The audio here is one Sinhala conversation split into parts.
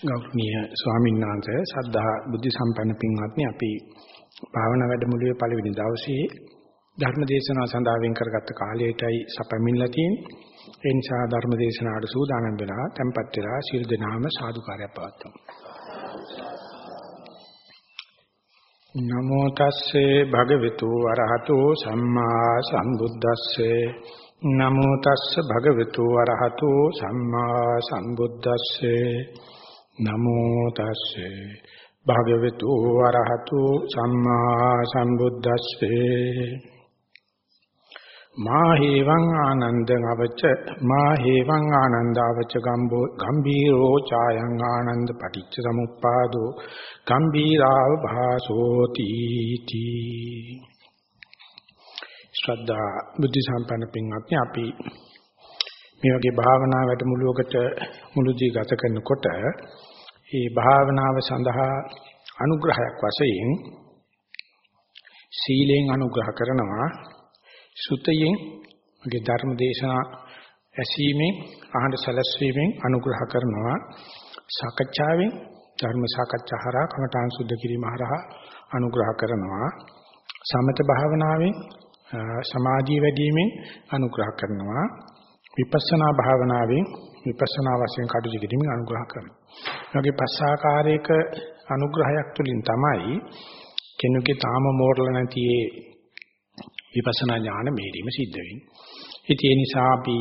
ගෞරවනීය ස්වාමීන් වහන්සේ සද්ධා බුද්ධ සම්පන්න පින්වත්නි අපි භාවනා වැඩමුළුවේ පළවෙනි දවසේ ධර්ම දේශනාව සඳහා වෙන් කරගත්ත කාලයටයි සැපමින්ලා තියෙන්නේ. ඒ නිසා ධර්ම දේශනාවට සූදානම් වෙලා tempත් වෙලා ශිල් දනාම සාදුකාරය පවත්වමු. නමෝ තස්සේ භගවතු වරහතෝ සම්මා සම්බුද්දස්සේ නමෝ තස්ස භගවතු වරහතෝ සම්මා සම්බුද්දස්සේ නමෝ තස්සේ භගවතු වරහතු සම්මා සම්බුද්දස්සේ. මා හේවං ආනන්දං අවච මා හේවං ආනන්දාවච ගම්බෝ ගම්බීරෝ ඡායං ආනන්ද පටිච්ච සමුප්පාදෝ ගම්බීරාව භාසෝති තී. ශ්‍රද්ධා බුද්ධ සම්පන්න පින්වත්නි අපි මේ වගේ භාවනා වැඩමුළුවකට මුළුදී ගත කරනකොට ඒ භාවනාව සඳහා අනුග්‍රහයක් වශයෙන් සීලෙන් අනුග්‍රහ කරනවා සුතයෙන් මගේ ධර්ම දේශනා ඇසීමෙන් අහඬ සැලැස්වීමෙන් අනුග්‍රහ කරනවා සාකච්ඡාවෙන් ධර්ම සාකච්ඡා හරහා කමඨාන් සුද්ධ කිරීම හරහා අනුග්‍රහ කරනවා සමත භාවනාවෙන් සමාධිය වැඩිවීමෙන් අනුග්‍රහ කරනවා විපස්සනා භාවනාවෙන් විපස්සනා වශයෙන් කටයුතු කිරීමෙන් අනුග්‍රහ කරනවා. මේ වගේ පස් ආකාරයක අනුග්‍රහයක් තුලින් තමයි කෙනෙකුගේ තාම මෝරල නැති විපස්සනා ඥාන මේරීම සිද්ධ වෙන්නේ. ඉතින් ඒ නිසා අපි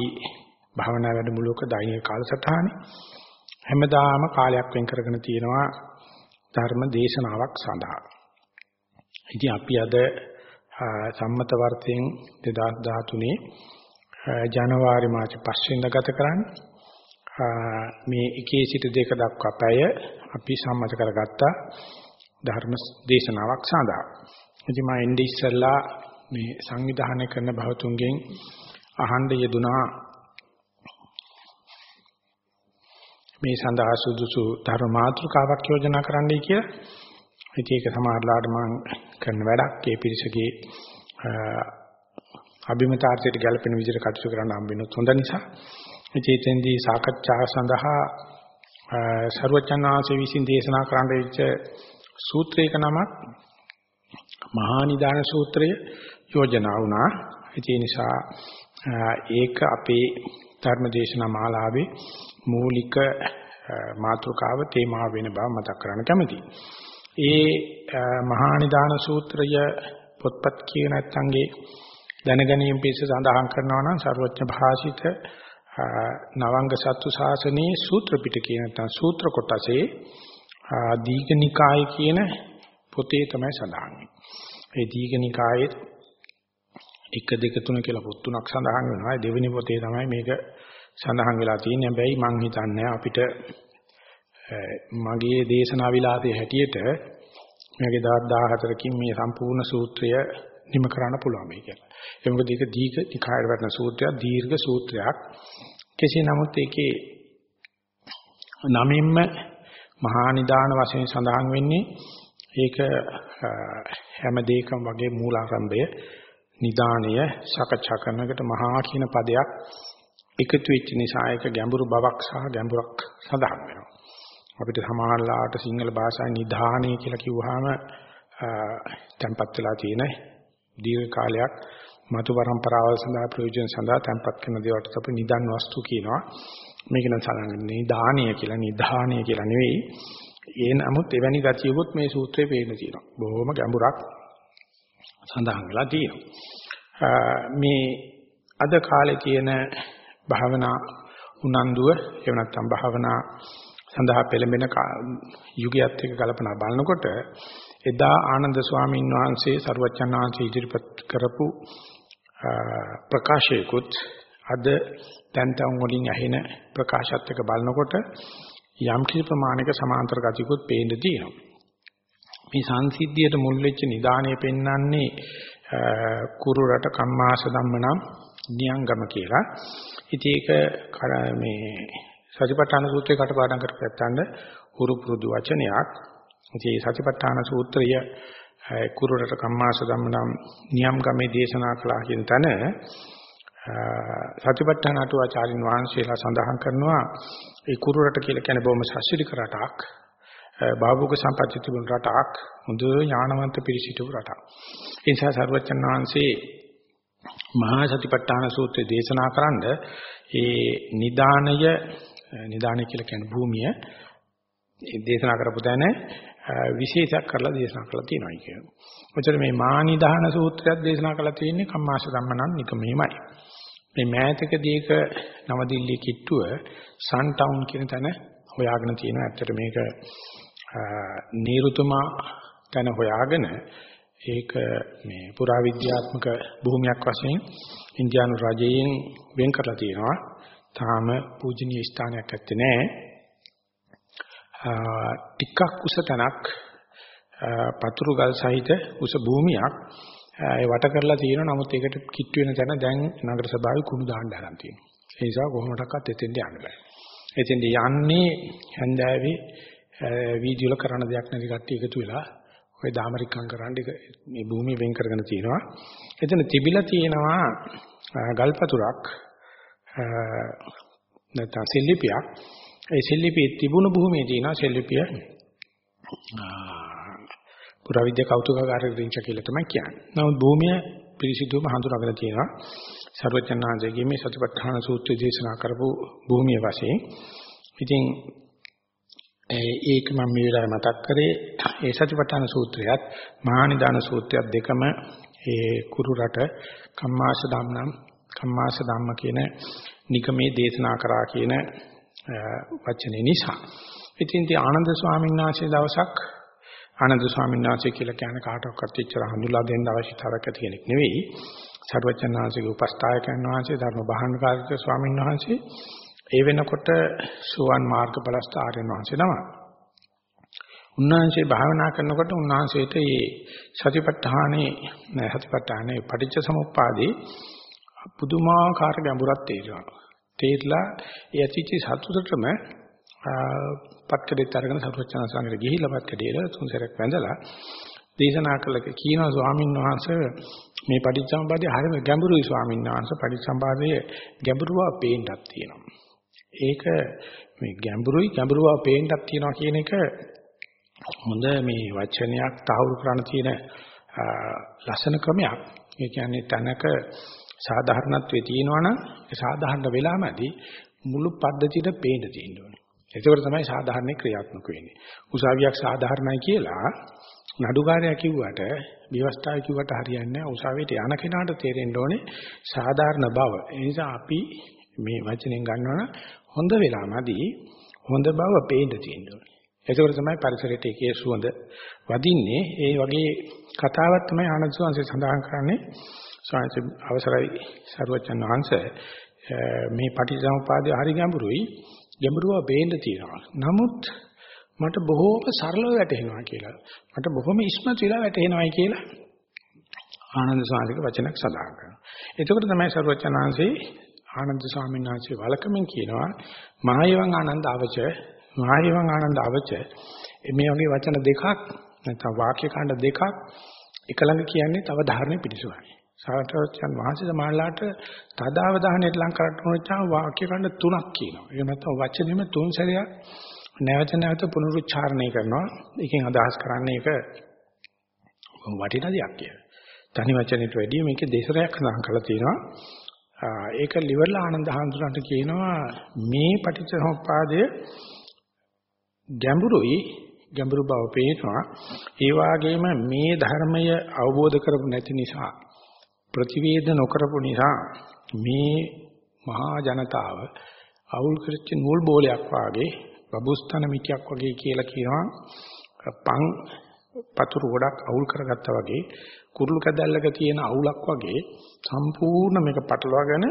භාවනා වැඩමුළුවක දෛනික කාලසටහනේ හැමදාම කාලයක් වෙන් කරගෙන තියෙනවා ධර්ම දේශනාවක් සඳහා. ඉතින් අපි අද සම්මත වර්ෂයෙන් 2013 ජනවාරි මාස 5 වෙනිදා ගත කරන්නේ. මේ එකේ සිට දෙක දක්වා පැය අපි සම්මත කරගත්තා ධර්ම දේශනාවක් සඳහා. ඉතින් මම එnde ඉස්සෙල්ලා මේ සංවිධානය කරන භවතුන්ගෙන් අහන්න යෙදුනා මේ සඳහා සුදුසු ධර්ම මාතෘකාවක් යෝජනා කරන්නයි කියලා. ඉතින් ඒක සමහරලාට මම කරන වැඩක් ඒ පිරිසගේ අභිමතාර්ථයට ගැලපෙන විදිහට කටයුතු කරන්න හම්බෙන්නත් හොඳ නිසා චේතෙන්දී සාකච්ඡා සඳහා ਸਰවචනාංශ විසින් දේශනා කරන්න වෙච්ච සූත්‍රයක නමක් මහා නිදාන සූත්‍රය යෝජනා වුණා. ඒ නිසා ඒක අපේ ධර්මදේශනා මාලාවේ මූලික මාතෘකාව තේමා වෙන බව මතක් කරගන්න කැමතියි. ඒ මහා නිදාන සූත්‍රය පොත්පත් කියන නැත්නම්ගේ දැනගැනීම පිණිස සඳහන් කරනවා නම් ਸਰවඥ භාෂිත නවංග සත්තු ශාසනයේ සූත්‍ර පිටකේ නැත්නම් සූත්‍ර කොටසේ දීඝනිකාය කියන පොතේ තමයි සඳහන් වෙන්නේ. ඒ දීඝනිකායේ 1 2 3 කියලා පොත් තුනක් සඳහන් වෙනවා. දෙවෙනි පොතේ තමයි මේක සඳහන් වෙලා තියෙන්නේ. හැබැයි මං හිතන්නේ අපිට මගේ දේශනා විලාසයේ හැටියට මේකේ 14කින් මේ සම්පූර්ණ සූත්‍රය නිම කරන්න පුළුවන් මේ කියලා. ඒ මොකද ඒක දීඝ නිකායට වටන සූත්‍රයක් දීර්ඝ සූත්‍රයක්. කෙසේ නමුත් ඒකේ නමින්ම මහා නිදාන වශයෙන් සඳහන් වෙන්නේ ඒක හැම දෙයකම වගේ මූලාරම්භය නිදානය සාකච්ඡා කරනකොට මහා කියන පදයක් එකතු වෙච්ච නිසා ඒක ගැඹුරු බවක් සහ ගැඹුරක් සඳහන් වෙනවා. අපිට සමාහලාට සිංහල භාෂාවේ නිදානය කියලා කිව්වහම තැම්පත් වෙලා තියෙන දීර්ඝ කාලයක් මතු පරම්පරාවල් සඳහා ප්‍රයෝජන සඳහා තැන්පත් කරන දේවල්ට අපි නිදන් වස්තු කියනවා. මේක නම් සලංගන්නේ දානීය කියලා නිදානීය කියලා නෙවෙයි. ඒ නමුත් එවැනි ගතියකුත් මේ සූත්‍රයේ පේන්න තියෙනවා. බොහොම ගැඹුරක් සඳහන් වෙලා තියෙනවා. මේ අද කාලේ තියෙන භාවනා උනන්දුව එහෙම නැත්නම් භාවනා සඳහා පෙළඹෙන යුගයත් එක්ක කල්පනා බලනකොට එදා ආනන්ද ස්වාමීන් වහන්සේ සරුවච්චන් වහන්සේ ඉදිරිපත් කරපු ප්‍රකාශයකුත් අද දැන් තවුන් වලින් ඇහෙන ප්‍රකාශات එක බලනකොට යම් කිසි ප්‍රමාණයක සමාන්තර ගතියකුත් පේන්න තියෙනවා. මේ සංසිද්ධියට මුල් වෙච්ච නිදාණය පෙන්වන්නේ කුරු රට කම්මාස ධම්මනම් නියංගම කියලා. ඉතින් ඒක මේ සතිපට්ඨාන සූත්‍රයේ කටපාඩම් කරපැත්තන්න උරු පුරුදු වචනයක්. ඉතින් මේ සතිපට්ඨාන සූත්‍රය කුරුරට කම්මාස ධම්මනම් නියම් ගමේ දේශනා කළා කියන තැන සතිපට්ඨාන අටුවාචාරින් වහන්සේලා සඳහන් කරනවා ඒ කුරු රට කියලා කියන්නේ බොහොම සස්විරික රටක්. භාවුක සම්පත්‍ති තිබුණු රටක්. හොඳ ඥානවන්ත පිරිසිදු රටක්. ඒ නිසා සර්වචන් වහන්සේ මහා සතිපට්ඨාන සූත්‍රය දේශනා කරන්ද ඒ නිදානය නිදානය කියලා කියන්නේ භූමිය ඒ දේශනා කරපු තැන විශේෂයක් කරලා දේශනා කරලා තියෙනවා කියනවා. ඔච්චර මේ මානිදාන සූත්‍රයක් දේශනා කරලා තියෙන්නේ කම්මාශ ධම්මනම් නිකමෙහිමයි. මේ මෑතකදීක නවදිල්ලිය කිට්ටුව සන් ටවුන් කියන තැන හොයාගෙන තියෙනවා. ඇත්තට මේක නීරුතුමා තැන හොයාගෙන ඒක මේ පුරාවිද්‍යාත්මක භූමියක් වශයෙන් ඉන්දියානු රජයෙන් වෙන් කරලා තියෙනවා. තාම පූජනීය ස්ථානයක් ඇත්තේ නැහැ. ටිකක් උස තැනක් පතුරු ගල් සහිත උස භූමියක් ඒ වට කරලා තියෙනවා. නමුත් ඒකට කිට්ටු වෙන තැන දැන් නගර සභාවේ කුණු දාන්න හදන් තියෙනවා. ඒ නිසා කොහොමඩක්වත් එතෙන්ට යන්න බෑ. එතෙන්ට යන්නේ හන්දෑවේ වීඩියෝ වල කරන දෙයක් නැති කට්ටිය එකතු වෙලා ඔය දාමරිකම් කරන්න මේ භූමිය වෙන් කරගෙන තියෙනවා. එතන තිබිලා තියෙනවා ගල්පතුරක් නැත්නම් සෙල්ලිපියක්. ඒ සෙල්ලිපියේ තිබුණු භූමියේ තියෙනවා සෙල්ලිපිය පුරාවිද්‍යා කෞතුකාගාරයේ රින්ච කියලා තමයි කියන්නේ. නමුත් භූමිය පිරිසිදුවම හඳුනාගෙන තියෙනවා. සර්වචන්නාංශයේ මේ සතිපට්ඨාන සූත්‍රය දේශනා කරපු භූමිය වශයෙන්. ඉතින් ඒක මම මේ වෙලාවේ මතක් කරේ ඒ සතිපට්ඨාන සූත්‍රයත් මහා නිදාන සූත්‍රයත් දෙකම ඒ කුරු රට කම්මාස ධම්නම් කම්මාස ධම්ම කියන නිකමේ දේශනා කරා කියන වචනේ නිසා. ඉතින් දී ආනන්ද ස්වාමීන් වහන්සේ දවසක් ආනන්ද ස්වාමීන් වහන්සේ කියලා කියන කාටවත් ඉච්චර හඳුලා දෙන්න අවශ්‍යතාවයක් ඇති කෙනෙක් නෙවෙයි. සර්වචන්නාංශගේ උපස්ථායකයන් වහන්සේ ධර්ම බහන්කාරික ස්වාමීන් වහන්සේ ඒ වෙනකොට සුවන් මාර්ගඵලස්ත ආර්යයන් වහන්සේ තමයි. උන්වහන්සේ භාවනා කරනකොට උන්වහන්සේට මේ සතිපට්ඨානේ සතිපට්ඨානේ පටිච්ච සමුප්පාදේ පුදුමාකාර ගැඹුරක් තේරෙනවා. තේරලා ඒ ඇතිච්ච සතුටටම පත්කඩේත් අරගෙන සතුටචන සංගරේ ගිහිල්ලා පත්කඩේට තුන් සැරයක් වැඳලා දේශනා කළ කියනවා ස්වාමීන් වහන්සේ මේ පටිච්චසමුප්පාදේ හරිම ගැඹුරුයි ස්වාමීන් වහන්සේ පටිච්චසමුපාදයේ ගැඹුරුව පේන්නක් තියෙනවා. ඒක මේ ගැඹුරුයි ගැඹුරුව පේන්නක් තියෙනවා කියන එක හොඳ මේ වචනයක් තහවුරු කරන්න තියෙන ලස්සන ක්‍රමයක්. ඒ කියන්නේ තනක සාධාරණත්වයේ තියෙනවනම් ඒ සාධාරණ වෙලාමදී මුළු පද්ධතියට පේන්න තියෙන්න ඕනේ. ඒකවල තමයි සාධාරණ ක්‍රියාත්මක වෙන්නේ. උසාවියක් සාධාරණයි කියලා නඩුකාරයා කිව්වට විවස්ථාව කිව්වට හරියන්නේ නැහැ. උසාවියට යන කෙනාට තේරෙන්න ඕනේ සාධාරණ බව. ඒ නිසා අපි මේ වචනෙන් ගන්නවනම් හොඳ වෙලාමදී හොඳ බව පේන්න තියෙන්න ඕනේ. ඒකවල තමයි පරිසරයට එකේ සුවඳ වදින්නේ. ඒ වගේ කතාවක් තමයි ආනන්ද සෝන්සේ සඳහන් කරන්නේ. සාංශ අවසරයි සරුවචන් වහන්සේ. මේ පටිච්චසමුපාදය හරි ගැඹුරුයි. ගැඹුරුව බේන්න තියෙනවා. නමුත් මට බොහෝම සරලව වැටහෙනවා කියලා. මට බොහොම ඉස්මතු වෙලා වැටහෙනවායි කියලා ආනන්ද සාධික වචනක් සඳහන් කරනවා. එතකොට තමයි සරුවචන් වහන්සේ ආනන්ද ස්වාමීන් වහන්සේ වලකමින් කියනවා මායවං ආනන්ද අවච මායවං ආනන්ද අවච. මේ වගේ වචන දෙකක් නැත්නම් වාක්‍ය කාණ්ඩ දෙකක් එකලඟ කියන්නේ තව ධාරණය පිටිසුවයි සාරතෝචන් වහන්සේ සමානලාට තදාවධානයට ලං කරට උනච්චා වාක්‍ය ඛණ්ඩ තුනක් කියනවා. ඒ නැත්නම් වචනෙම තුන් සැරයක් නැවත නැවත පුනරුච්චාරණය කරනවා. ඒකෙන් අදහස් කරන්නේ ඒක වටිනා දෙයක් කියලා. තනි වචනෙට වැඩිය මේකේ දෙසරයක් සඳහන් කරලා තියෙනවා. ඒක liverලා ආනන්ද හඳුනන්ට කියනවා මේ පටිච්චසමුප්පාදය ගැඹුරුයි ගැඹුරු බව පේනවා. ඒ වගේම මේ ධර්මය අවබෝධ කරගු නැති නිසා ප්‍රතිවේද නොකරපු නිසා මේ මහා ජනතාව අවුල් කරච්ච නූල් බෝලයක් වාගේ බබුස්තන මිටියක් වගේ කියලා කියනවා. පං පතුරු ගොඩක් අවුල් කරගත්තා වගේ කුරුළු කැදල්ලක තියෙන අවුලක් වගේ සම්පූර්ණ මේක පටලවාගෙන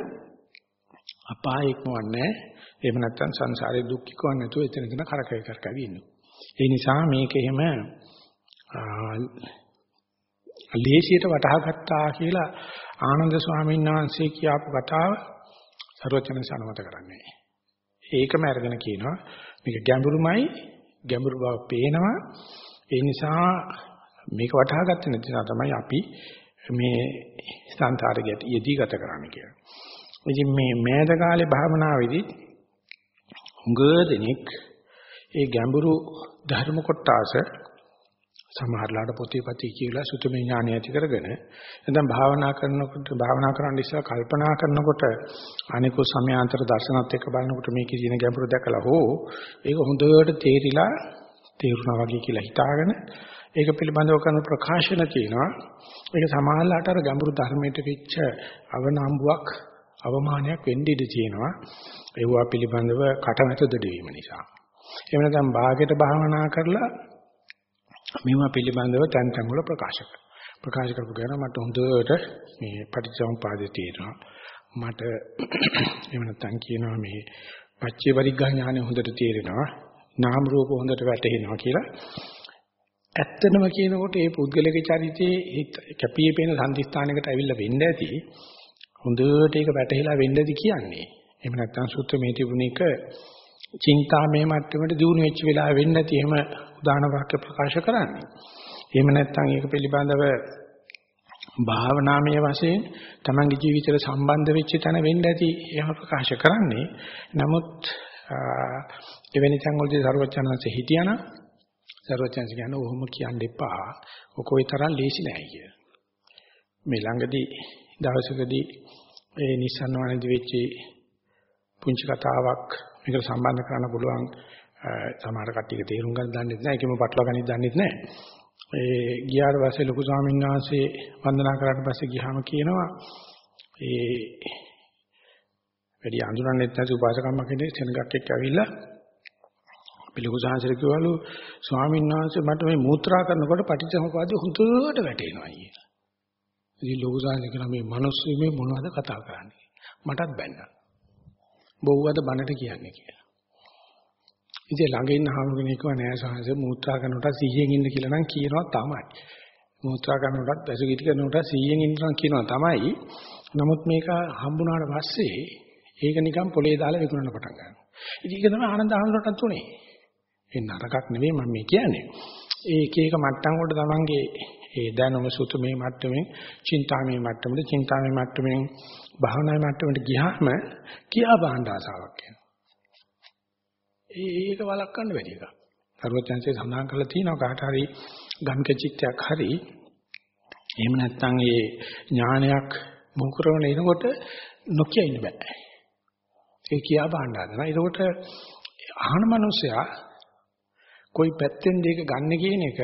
අපායෙක් වන්නේ එහෙම නැත්නම් සංසාරේ දුක්ඛිකව නැතුව එතන එතන කරකැවි කරකැවි ඉන්නවා. ඒ නිසා මේක එහෙම ලේසියට වටහා ගත්තා කියලා ආනන්ද ස්වාමීන් වහන්සේ කියපු කතාව සර්වචන සනමත කරන්නේ. ඒකම අරගෙන කියනවා මේක ගැඹුරුමයි ගැඹුරු බව පේනවා. ඒ නිසා මේක වටහා ගත්තේ නැති නිසා තමයි අපි මේ සංසාරේ යෙදී ගත කරන්නේ කියලා. ඉතින් මේ මෑත කාලේ භාවනාවේදී හුඟ දෙනෙක් ඒ ගැඹුරු ධර්ම කොටස සමහරලාට පොතේ පති කියලා සුතමේ ඥානය ඇති කරගෙන නැත්නම් භාවනා කරනකොට භාවනා කරන්න ඉස්සෙල්ලා කල්පනා කරනකොට අනිකෝ සමයාන්තර දර්ශනත් එක්ක බලනකොට මේකේ තියෙන ගැඹුරු දැකලා හෝ ඒක හොඳට තේරිලා තේරුණා වගේ කියලා හිතාගෙන ඒක පිළිබඳව කරන ප්‍රකාශන තියෙනවා. ඒක සමහරලාට අර ගැඹුරු ධර්මයට පිච්ච අවනම්බුවක් අවමානයක් වෙන්න ඉඩ තියෙනවා. ඒවා පිළිබඳව කටමැත දෙවීම නිසා. එහෙම නැත්නම් භාගයට භාවනා කරලා මේවා පිළිබඳව තැන් තැන් වල ප්‍රකාශ කරනවා. ප්‍රකාශ කරපු ගමන් මට හොඳට මේ පටිච්චසමුපාදේ තියෙනවා. මට එහෙම නැත්නම් කියනවා මේ පච්චේ පරිග්ගහ ඥානෙ හොඳට තේරෙනවා. නාම රූප හොඳට වැටහෙනවා කියලා. ඇත්තනම කියනකොට මේ පුද්ගලික චරිතයේ කැපී පෙනෙන සම්දිස්ථානයකට ඇවිල්ලා වෙන්න ඇති. හොඳට ඒක වැටහිලා වෙන්න ඇති කියන්නේ. එහෙම නැත්නම් සුත්ත මේ තිබුණේක චින්තාමය මට්ටමට දිනු වෙච්ච වෙලාව වෙන්න නැති එහෙම උදාන වාක්‍ය ප්‍රකාශ කරන්නේ. එහෙම නැත්නම් ඒක පිළිබඳව භාවනාමය වශයෙන් තමන්ගේ ජීවිතේට සම්බන්ධ වෙච්ච තැන වෙන්න ඇති එහෙම ප්‍රකාශ කරන්නේ. නමුත් එවැනි තැන් වලදී සර්වචනanse හිටියානම් සර්වචනanse කියන්නේ ඔහොම කියන්න එපා. ඔක ওই තරම් ලේසි නෑ කිය. මේ ළඟදී දවසකදී ඒ නිසන් වනදී වෙච්ච පුංචි කතාවක් මේකට සම්බන්ධ කරන්න පුළුවන් සමහර කට්ටියක තේරුම් ගන්න දන්නේ නැහැ ඒකෙම පටලවා ගන්න දන්නේ නැහැ ඒ ගියාට පස්සේ ලොකු ස්වාමීන් වහන්සේ වන්දනා කරාට පස්සේ ගියාම කියනවා ඒ වැඩි අඳුරන්නේ නැති උපාසකම්ම කෙනෙක් සෙනගක් එක්ක ඇවිල්ලා පිළිකු සාංශර කිව්වලු ස්වාමීන් වහන්සේ මට මේ මූත්‍රා කරනකොට පටිච්චසමුපාදේ හුදුවට වැටෙනවා අයියේ. ඉතින් ලොකු සාංශර කියන මේ මිනිස්සු මේ මොනවද කතා කරන්නේ? මටත් බැන්නා. බොව්වද බනට කියන්නේ කියලා. ඉතින් ළඟ ඉන්න හාමුදුරනේ කිව්වා නෑ සහස මූත්‍රා කරනකොට 100න් ඉන්න කියලා නම් කියනවා තමයි. මූත්‍රා කරනකොට වැසුගිටි කරනකොට 100න් ඉන්න නම් කියනවා තමයි. නමුත් මේක හම්බුනාට පස්සේ ඒක නිකන් පොලේ දාලා විකුණන්න පටන් ගන්නවා. ඉතින් ඒක තමයි ආනන්ද හාමුදුරටත් උනේ. ඒ නරකක් නෙවෙයි මම මේ කියන්නේ. ඒ එක එක මට්ටම් වලට තමන්ගේ ඒ දැනුම සුතුමේ මට්ටමින්, චින්තාමේ මට්ටමද, චින්තාමේ මට්ටමින් භාවනා මට්ටමට ගියාම කියා බහන්න ආසාවක් එනවා. ඒක වළක්වන්න බැරි එකක්. සර්වඥාන්සේ සඳහන් කරලා තියෙනවා කාට හරි ගම්ක චිත්තයක් හරි එහෙම නැත්නම් ඒ ඥානයක් මුහුකරවන එනකොට නොකිය ඉන්න බෑ. ඒ කියා බහන්න හදනවා. ඒකට අහන මනුස්සයා કોઈ පැත්තෙන්ද ඒක ගන්න කියන එක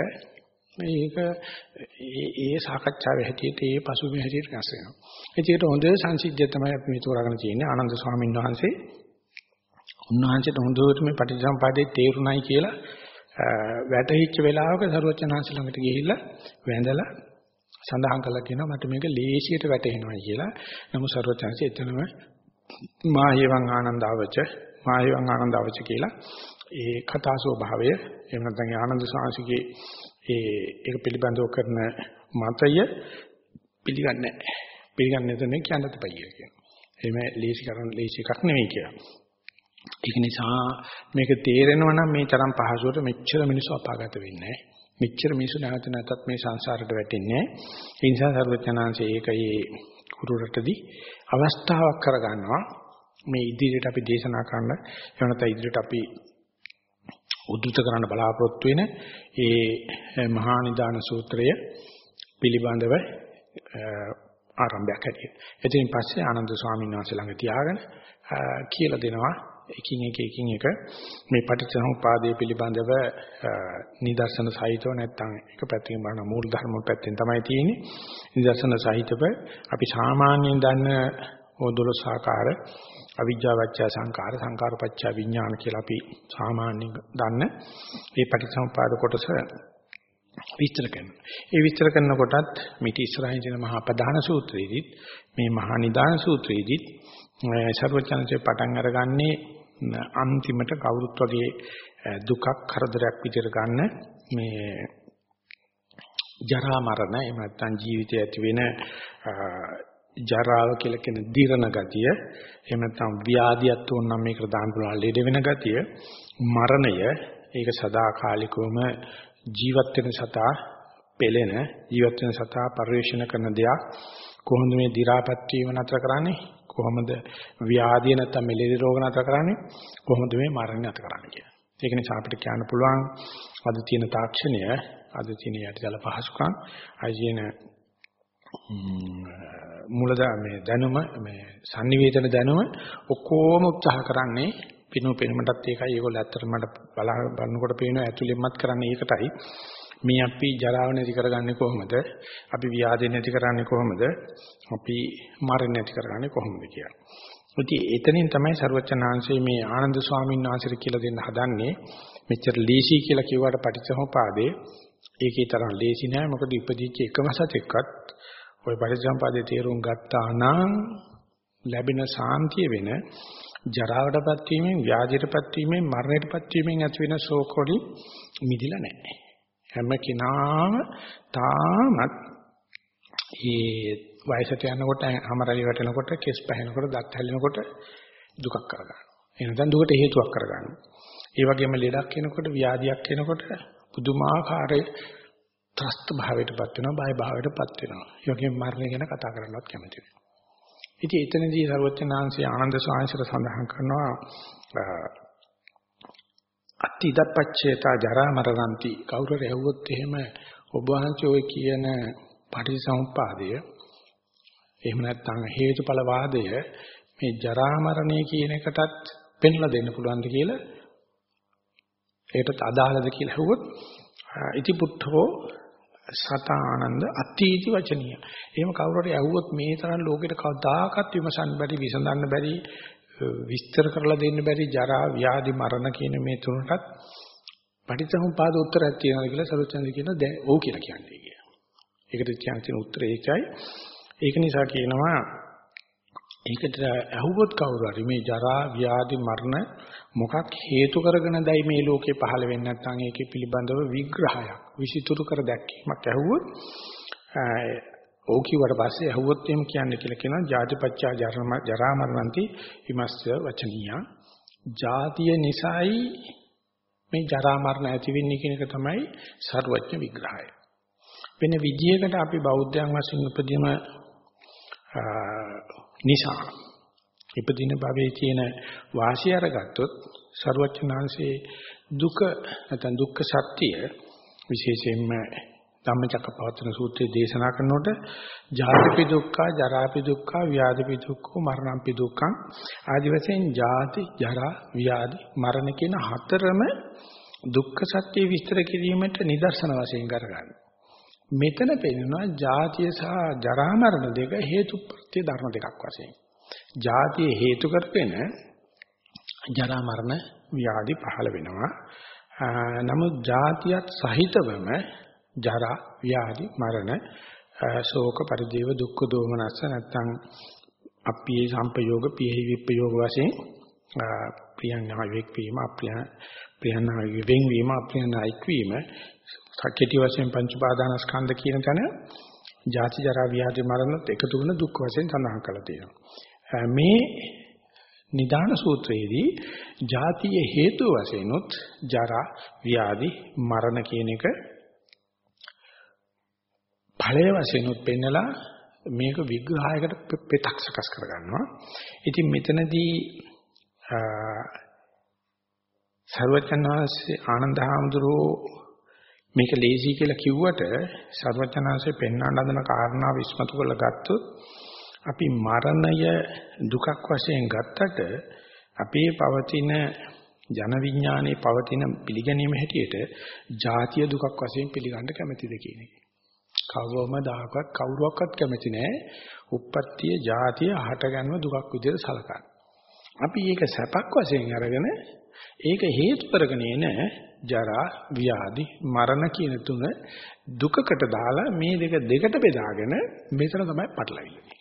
මේක ඒ ඒ සාකච්ඡාවේ හැටියට ඒ පසුබිම හැටියට වෙනස් වෙනවා. ඒකට හොඳ සංසිද්ධිය තමයි අපි මේ තෝරාගෙන තියෙන්නේ ආනන්ද ස්වාමීන් වහන්සේ. උන්වහන්සේට හොඳට මේ පටිච්චසමුපාදේ තේරුණයි කියලා වැටහිච්ච වෙලාවක සරුවචනහන්ස ළඟට ගිහිල්ලා වැඳලා සඳහන් කළා කියනවා මට මේක ලේසියට වැටහෙනවා කියලා. නමුත් සරුවචනහන්ස එතනම මායවං ආනන්දාවච මායවං ආනන්දාවච කියලා ඒ කතා ස්වභාවය එහෙම නැත්නම් ආනන්ද සාංශිකේ ඒ ඒක පිළිබඳව කරන මතය පිළිගන්නේ නැහැ. පිළිගන්නේ නැත්නම් කියන්නත් බෑ කියනවා. එහෙම ලේසි කරන ලේසි එකක් නෙවෙයි කියලා. ඒක නිසා මේක තේරෙනවා නම් මේ තරම් පහසුවට මෙච්චර මිනිස්සු අපාගත වෙන්නේ මෙච්චර මිනිස්සු නැවත නැවතත් මේ සංසාරයට වැටෙන්නේ ඒ නිසා සර්වඥාන්සේ ඒකයේ කුරුරටදී අවස්ථාවක් කරගන්නවා මේ ඉදිරියට අපි දේශනා කරන්න එහෙම නැත්නම් ඉදිරියට අපි උද්දුත කරන්න බලාපොරොත්තු වෙන ඒ මහා නිදාන සූත්‍රය පිළිබඳව ආරම්භයක් හැටියට. එතින් පස්සේ ආනන්ද ස්වාමීන් වහන්සේ ළඟ තියාගෙන කියලා දෙනවා එකින් එක එකින් එක මේ පටිච්චසමුපාදයේ පිළිබඳව නිදර්ශන සහිතව නැත්නම් එක පැත්තකින් බලන මූල ධර්ම පැත්තෙන් තමයි තියෙන්නේ. නිදර්ශන සහිතව අපි සාමාන්‍යයෙන් දන්න ඕ 12 ආකාර අවිජ්ජාවච්ඡා සංකාර සංකාරපච්ඡා විඥාන කියලා අපි සාමාන්‍යයෙන් දන්න මේ පටිච්චසමුපාද කොටස විස්තර කරනවා. ඒ විස්තර කරනකොටත් මිටි ඉස්සරහින් තියෙන මහා ප්‍රධාන සූත්‍රයේදීත් මේ මහා නිදාන සූත්‍රයේදීත් සර්වචනසේ පටන් අරගන්නේ අන්තිමට කවුරුත් වගේ දුකක් කරදරයක් විදිහට ගන්න මේ ජරා මරණ එහෙම නැත්නම් ජීවිතය ඇති වෙන ජරාව කියලා කියන දිරණ ගතිය එහෙම නැත්නම් ව්‍යාධියක් උනනම් මේකට දාන්න පුළුවන් ලෙඩ වෙන ගතිය මරණය ඒක සදාකාලිකවම ජීවත් වෙන සතා පෙළෙන ජීවත් වෙන සතා පරිවේෂණ කරන දෙයක් කොහොමද මේ දි รา පත් වීම නතර කරන්නේ කොහොමද ව්‍යාධිය නැත්නම් මෙලෙඩ රෝග නතර කරන්නේ? කොහොමද මේ මරණය නතර කරන්නේ කියලා. ඒක නිසා අපිට කියන්න පුළුවන් අද තියෙන තාක්ෂණය, අද තියෙන යටිදල පහසුකම්, අයිජින මූලද මේ දැනුම මේ sannivedana දැනුම ඔක්කොම උත්සාහ කරන්නේ පිනු පෙනුමටත් ඒකයි. ඒගොල්ලෝ ඇත්තට මට බලා බලනකොට පේනවා ඇතුළෙන්මත් කරන්නේ ඒකටයි. මේ අපි ජරාව නැති කරගන්නේ කොහොමද? අපි ව්‍යාධි නැති කරන්නේ කොහොමද? අපි මරණ නැති කරගන්නේ කොහොමද කියලා. ඉතින් එතනින් තමයි ਸਰවචනාංශයේ මේ ආනන්ද ස්වාමීන් වහන්සේට කියලා දෙන්න හදන්නේ මෙච්චර ලීසි කියලා කිව්වට පටිච්චසමුපාදේ. ඒකේ තරම් ලේසි නෑ. මොකද ඉපදිච්ච එකම සතෙක්වත් ওই පටිච්චසමුපාදේ තේරුම් ගත්තා නම් ලැබෙන සාන්තිය වෙන ජරාවටපත් වීමෙන් ව්‍යාධියටපත් වීමෙන් මරණයටපත් වීමෙන් ඇති වෙන ශෝකෝලි මිදිලා නැහැ. හැම කෙනාම තාමත් ඒ වයසට යනකොට අමරලි වැටෙනකොට කෙස් පැහෙනකොට දත් හැලෙනකොට දුකක් කරගන්නවා. එහෙනම් දුකට හේතුවක් කරගන්නවා. ඒ වගේම ලෙඩක් එනකොට ව්‍යාධියක් එනකොට පුදුමාකාර ත්‍රස්ත භාවයටපත් වෙනවා, බය භාවයටපත් වෙනවා. ඒ වගේම මරණය ගැන කතා කරන්නවත් කැමති වෙනවා. ඉතින් එතනදී සර්වඥාන්සේ ආනන්ද ස්වාමීන්වහන්සේ සඳහන් කරනවා අත්ති ඉදපච්චේතා ජරා මරණන්ති කවුරු රැවුවොත් එහෙම ඔබ වහන්සේ ඔය කියන පටිසමුපාදය එහෙම නැත්නම් හේතුඵල වාදය මේ ජරා මරණය කියන එකටත් පෙන්ලා දෙන්න පුළුවන්ද කියලා ඒකට අදාළද කියලා හෙව්වොත් ඉති පුත්තෝ සත ආනන්ද අතීති වචනීය. එහෙම කවුරු හරි ඇහුවොත් මේ තරම් ලෝකෙට කවදාකවත් විමසන්න බැරි විසඳන්න බැරි විස්තර කරලා දෙන්න බැරි ජරා ව්‍යාධි මරණ කියන මේ තුනටත් පටිච්චසමුපාද උත්තරයක් තියෙනවා කියලා සරුවචන්ද කියන දැන් ඔව් කියලා කියන්නේ කියලා. ඒකට කියන තියෙන උත්තරය ඒකයි. ඒක නිසා කියනවා ඒකට ඇහුවොත් කවුරු හරි මේ ජරා ව්‍යාධි මරණ මොකක් හේතු කරගෙනදයි මේ ලෝකේ පහළ වෙන්නේ නැත්නම් ඒකේ පිළිබඳව විග්‍රහයක් විසිතුරු කර දැක්වීමක් ඇහුවොත් ඕ කිව්වට පස්සේ ඇහුවොත් එහෙම කියන්නේ කියලා කියනවා ජාතිපච්චා ජරා මරණන්ති විමස්ස වචනීය. ජාතිය නිසායි මේ ජරා මරණ ඇති වෙන්නේ කියන එක තමයි සර්වඥ විග්‍රහය. වෙන විදියකට අපි බෞද්ධයන් වශයෙන් උපදීම නිසා ඉපදින භවයේ තියෙන වාසිය අරගත්තොත් ਸਰවචනාංශේ දුක නැත්නම් දුක්ඛ සත්‍ය විශේෂයෙන්ම ධම්මචක්කපවත්තන සූත්‍රයේ දේශනා කරනකොට ජාතිපි දුක්ඛ, ජරාපි දුක්ඛ, ව්‍යාධිපි දුක්ඛ, මරණම්පි දුක්ඛ ආදි වශයෙන් ජාති, ජරා, ව්‍යාධි, මරණ කියන හතරම දුක්ඛ සත්‍ය විස්තර කිරීමට නිදර්ශන වශයෙන් කරගන්න. මෙතන පෙන්නනවා ජාතිය සහ ජරා මරණ දෙක හේතුප්‍රත්‍ය ධර්ම දෙකක් වශයෙන්. ජාතිය හේතු කරගෙන ජරා මරණ ව්‍යාධි පහළ වෙනවා. නමුත් ජාතියත් සහිතවම ජරා ව්‍යාධි මරණ ශෝක පරිදේව දුක්ඛ දෝමනස්ස නැත්තම් අප්පියේ සම්පයෝග පියෙහි විප්පයෝග වශයෙන් ප්‍රියන්නා වෙක්වීම අප්‍රිය ප්‍රියන්නා වෙන්වීම අප්‍රියන්නා එක්වීම සක්කේටි වශයෙන් පංච පාදානස්කන්ධ කියන තැන ජාති ජරා ව්‍යාධි මරණත් එකතු වෙන දුක් වශයෙන් සඳහන් කරලා තියෙනවා මේ නිදාන සූත්‍රයේදී ජාතිය හේතු වශයෙන් උත් ජරා ව්‍යාධි මරණ කියන එක ඵලය වශයෙන් උත් පෙන්නලා මේක විග්‍රහයකට පෙතක් සකස් කරගන්නවා. ඉතින් මෙතනදී සර්වචනාංශේ ආනන්ද හාමුදුරුවෝ මේක ලේසි කියලා කිව්වට සර්වචනාංශේ පෙන්වන්න හදන කාරණා විශ්මතු කරලා ගත්තොත් අපි මරණය දුකක් වශයෙන් ගත්තට අපේ පවතින ජන විඥානයේ පවතින පිළිගැනීම හැටියට ජාතිය දුකක් වශයෙන් පිළිගන්න කැමැතිද කියන එක. කවවම දායකවත් කවුරුවක්වත් කැමති නැහැ. උප්පත්තිය ජාතිය හටගන්ව දුකක් විදිහට සලකන්න. අපි ඒක සැපක් වශයෙන් අරගෙන ඒක හේතු කරගෙන එන ජරා ව්‍යාධි මරණ කියන තුන දුකකට දාලා මේ දෙක දෙකට බෙදාගෙන මෙතන තමයි පටලවිල්ලන්නේ.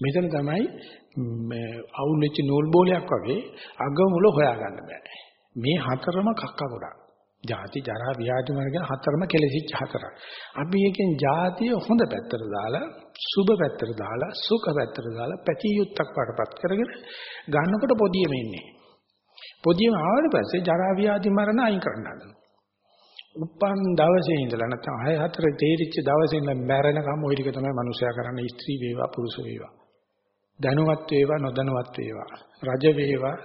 මෙතන තමයි අවුල් වෙච්ච නූල් බෝලයක් වගේ අග මුල හොයාගන්න බෑ. මේ හතරම කක්ක ගොඩක්. ජාති ජරා ව්‍යාධි මරණ කියන හතරම කෙලෙසිච්ච හතරක්. අපි එකෙන් ජාතිය හොඳ පැත්තට දාලා සුබ පැත්තට දාලා සුඛ පැත්තට දාලා පැති යුත්තක් වඩපත් කරගෙන ගන්නකොට පොදියම ඉන්නේ. පොදියම ආවට පස්සේ ජරා ව්‍යාධි මරණ අයින් කරන්න හදනවා. උපන් දවසේ ඉඳලා නැත්නම් 6 4 තේරිච්ච දවසේ ඉඳලා මැරෙනකම් ওই ටික තමයි මිනිසයා කරන්නේ ස්ත්‍රී වේවා පුරුෂ වේවා. දැනුවත් වේවා නොදැනුවත් වේවා රජ වේවා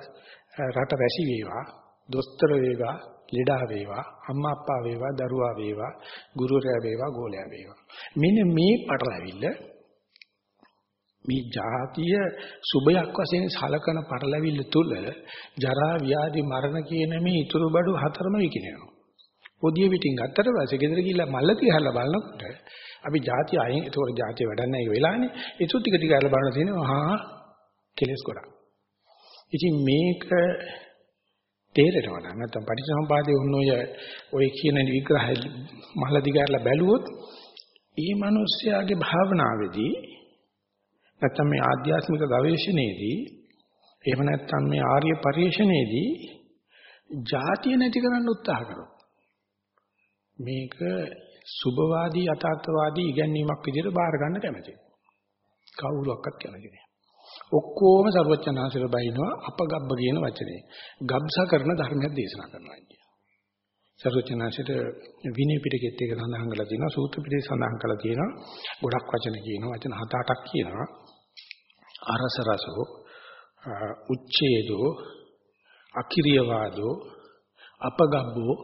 රට වැසි වේවා දොස්තර වේවා ලෙඩා වේවා අම්මා අප්පා වේවා දරුවා වේවා ගුරුවරයා වේවා ගෝලයා වේවා මෙන්න මේ පටලැවිල්ල මේ જાතිය සුබයක් වශයෙන් සලකන පටලැවිල්ල තුල ජරා ව්‍යාධි මරණ කියන මේ ඉතුරු බඩු හතරම විකිනෙනවා. පොදිය පිටින් ගත්තට පස්සේ ගෙදර ගිහිල්ලා මල්ල තියහලා බලනකොට අපි જાතිය අයින් ඒතකොට જાතිය වැඩක් නැහැ ඒ වෙලාවනේ ඒ සුත් ටික ටික අරලා බලන තියෙනවා හා කෙලස් ගොඩක්. ඉතින් මේක තේරෙනවා නම් නැත්නම් පටිච්චසමුපාදයේ ඔන්න ඔය ඔය කියන විග්‍රහය මල්ල දිගාරලා බැලුවොත් ඒ මිනිස්යාගේ භාවනාවේදී නැත්නම් මේ ආධ්‍යාත්මික ගවේෂණයේදී එහෙම නැත්නම් මේ ආර්ය පරිශ්‍රණයේදී ಜಾතිය නැති කරන්න උත්සාහ කරනවා මේක සුභවාදී යථාර්ථවාදී ඉගැන්වීමක් විදිහට බාර ගන්න කැමතියි. කවුරුවක්වත් කැමති නෑ. ඔක්කොම සර්වචනාංශල බයිනවා අපගබ්බ කියන වචනේ. ගබ්ස කරන ධර්මයක් දේශනා කරනවා කියන්නේ. සර්වචනාංශයට විනය පිටකෙත් එක සඳහන් කරලා තියෙනවා සූත්‍ර පිටකේ සඳහන් කරලා තියෙනවා ගොඩක් වචන කියනවා වචන හත අටක් කියනවා අරස රසෝ උච්ඡේදෝ අකිරියවාදෝ අපගබ්බෝ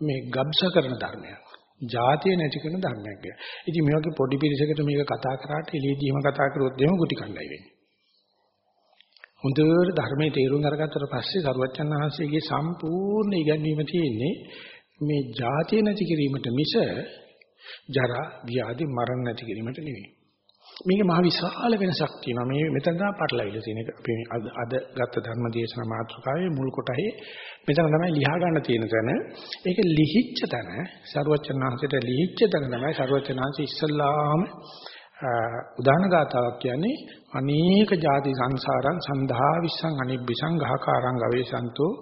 මේ ගබ්ස කරන ධර්මයක්. ජාතිය නැති කරන ධර්මයක්. ඉතින් මේ වගේ පොඩි පිරිසකට මේක කතා කරාට එළියදීම කතා කරොත් එහෙම ගුටි කණ්ඩායි වෙන්නේ. හොඳට ධර්මයේ තේරුම් අරගත්තට පස්සේ සරුවච්චන් වහන්සේගේ සම්පූර්ණ ඉගැන්වීම තියෙන්නේ මේ ජාතිය නැති කිරීමට මිස ජරා ව්‍යාධි මරණ නැති කිරීමට නෙවෙයි. මේක මහ විශාල වෙනසක් තියෙනවා. මේ මෙතන තමයි පටලවිලා තියෙන එක. අපි අද ගත්ත ධර්ම දේශනා මාතෘකාවේ මුල් කොටහේ මෙතන තමයි ලියා ගන්න තියෙන තැන. ඒක ලිහිච්ච තැන, ਸਰවචනාංශයට ලිහිච්ච තැන තමයි ਸਰවචනාංශ ඉස්සල්ලාම උදාන ගාතාවක් කියන්නේ අනේක ಜಾති සංසාරං සන්ධා විසං අනිබ්බිසං ගහකාරං ගවේසන්තෝ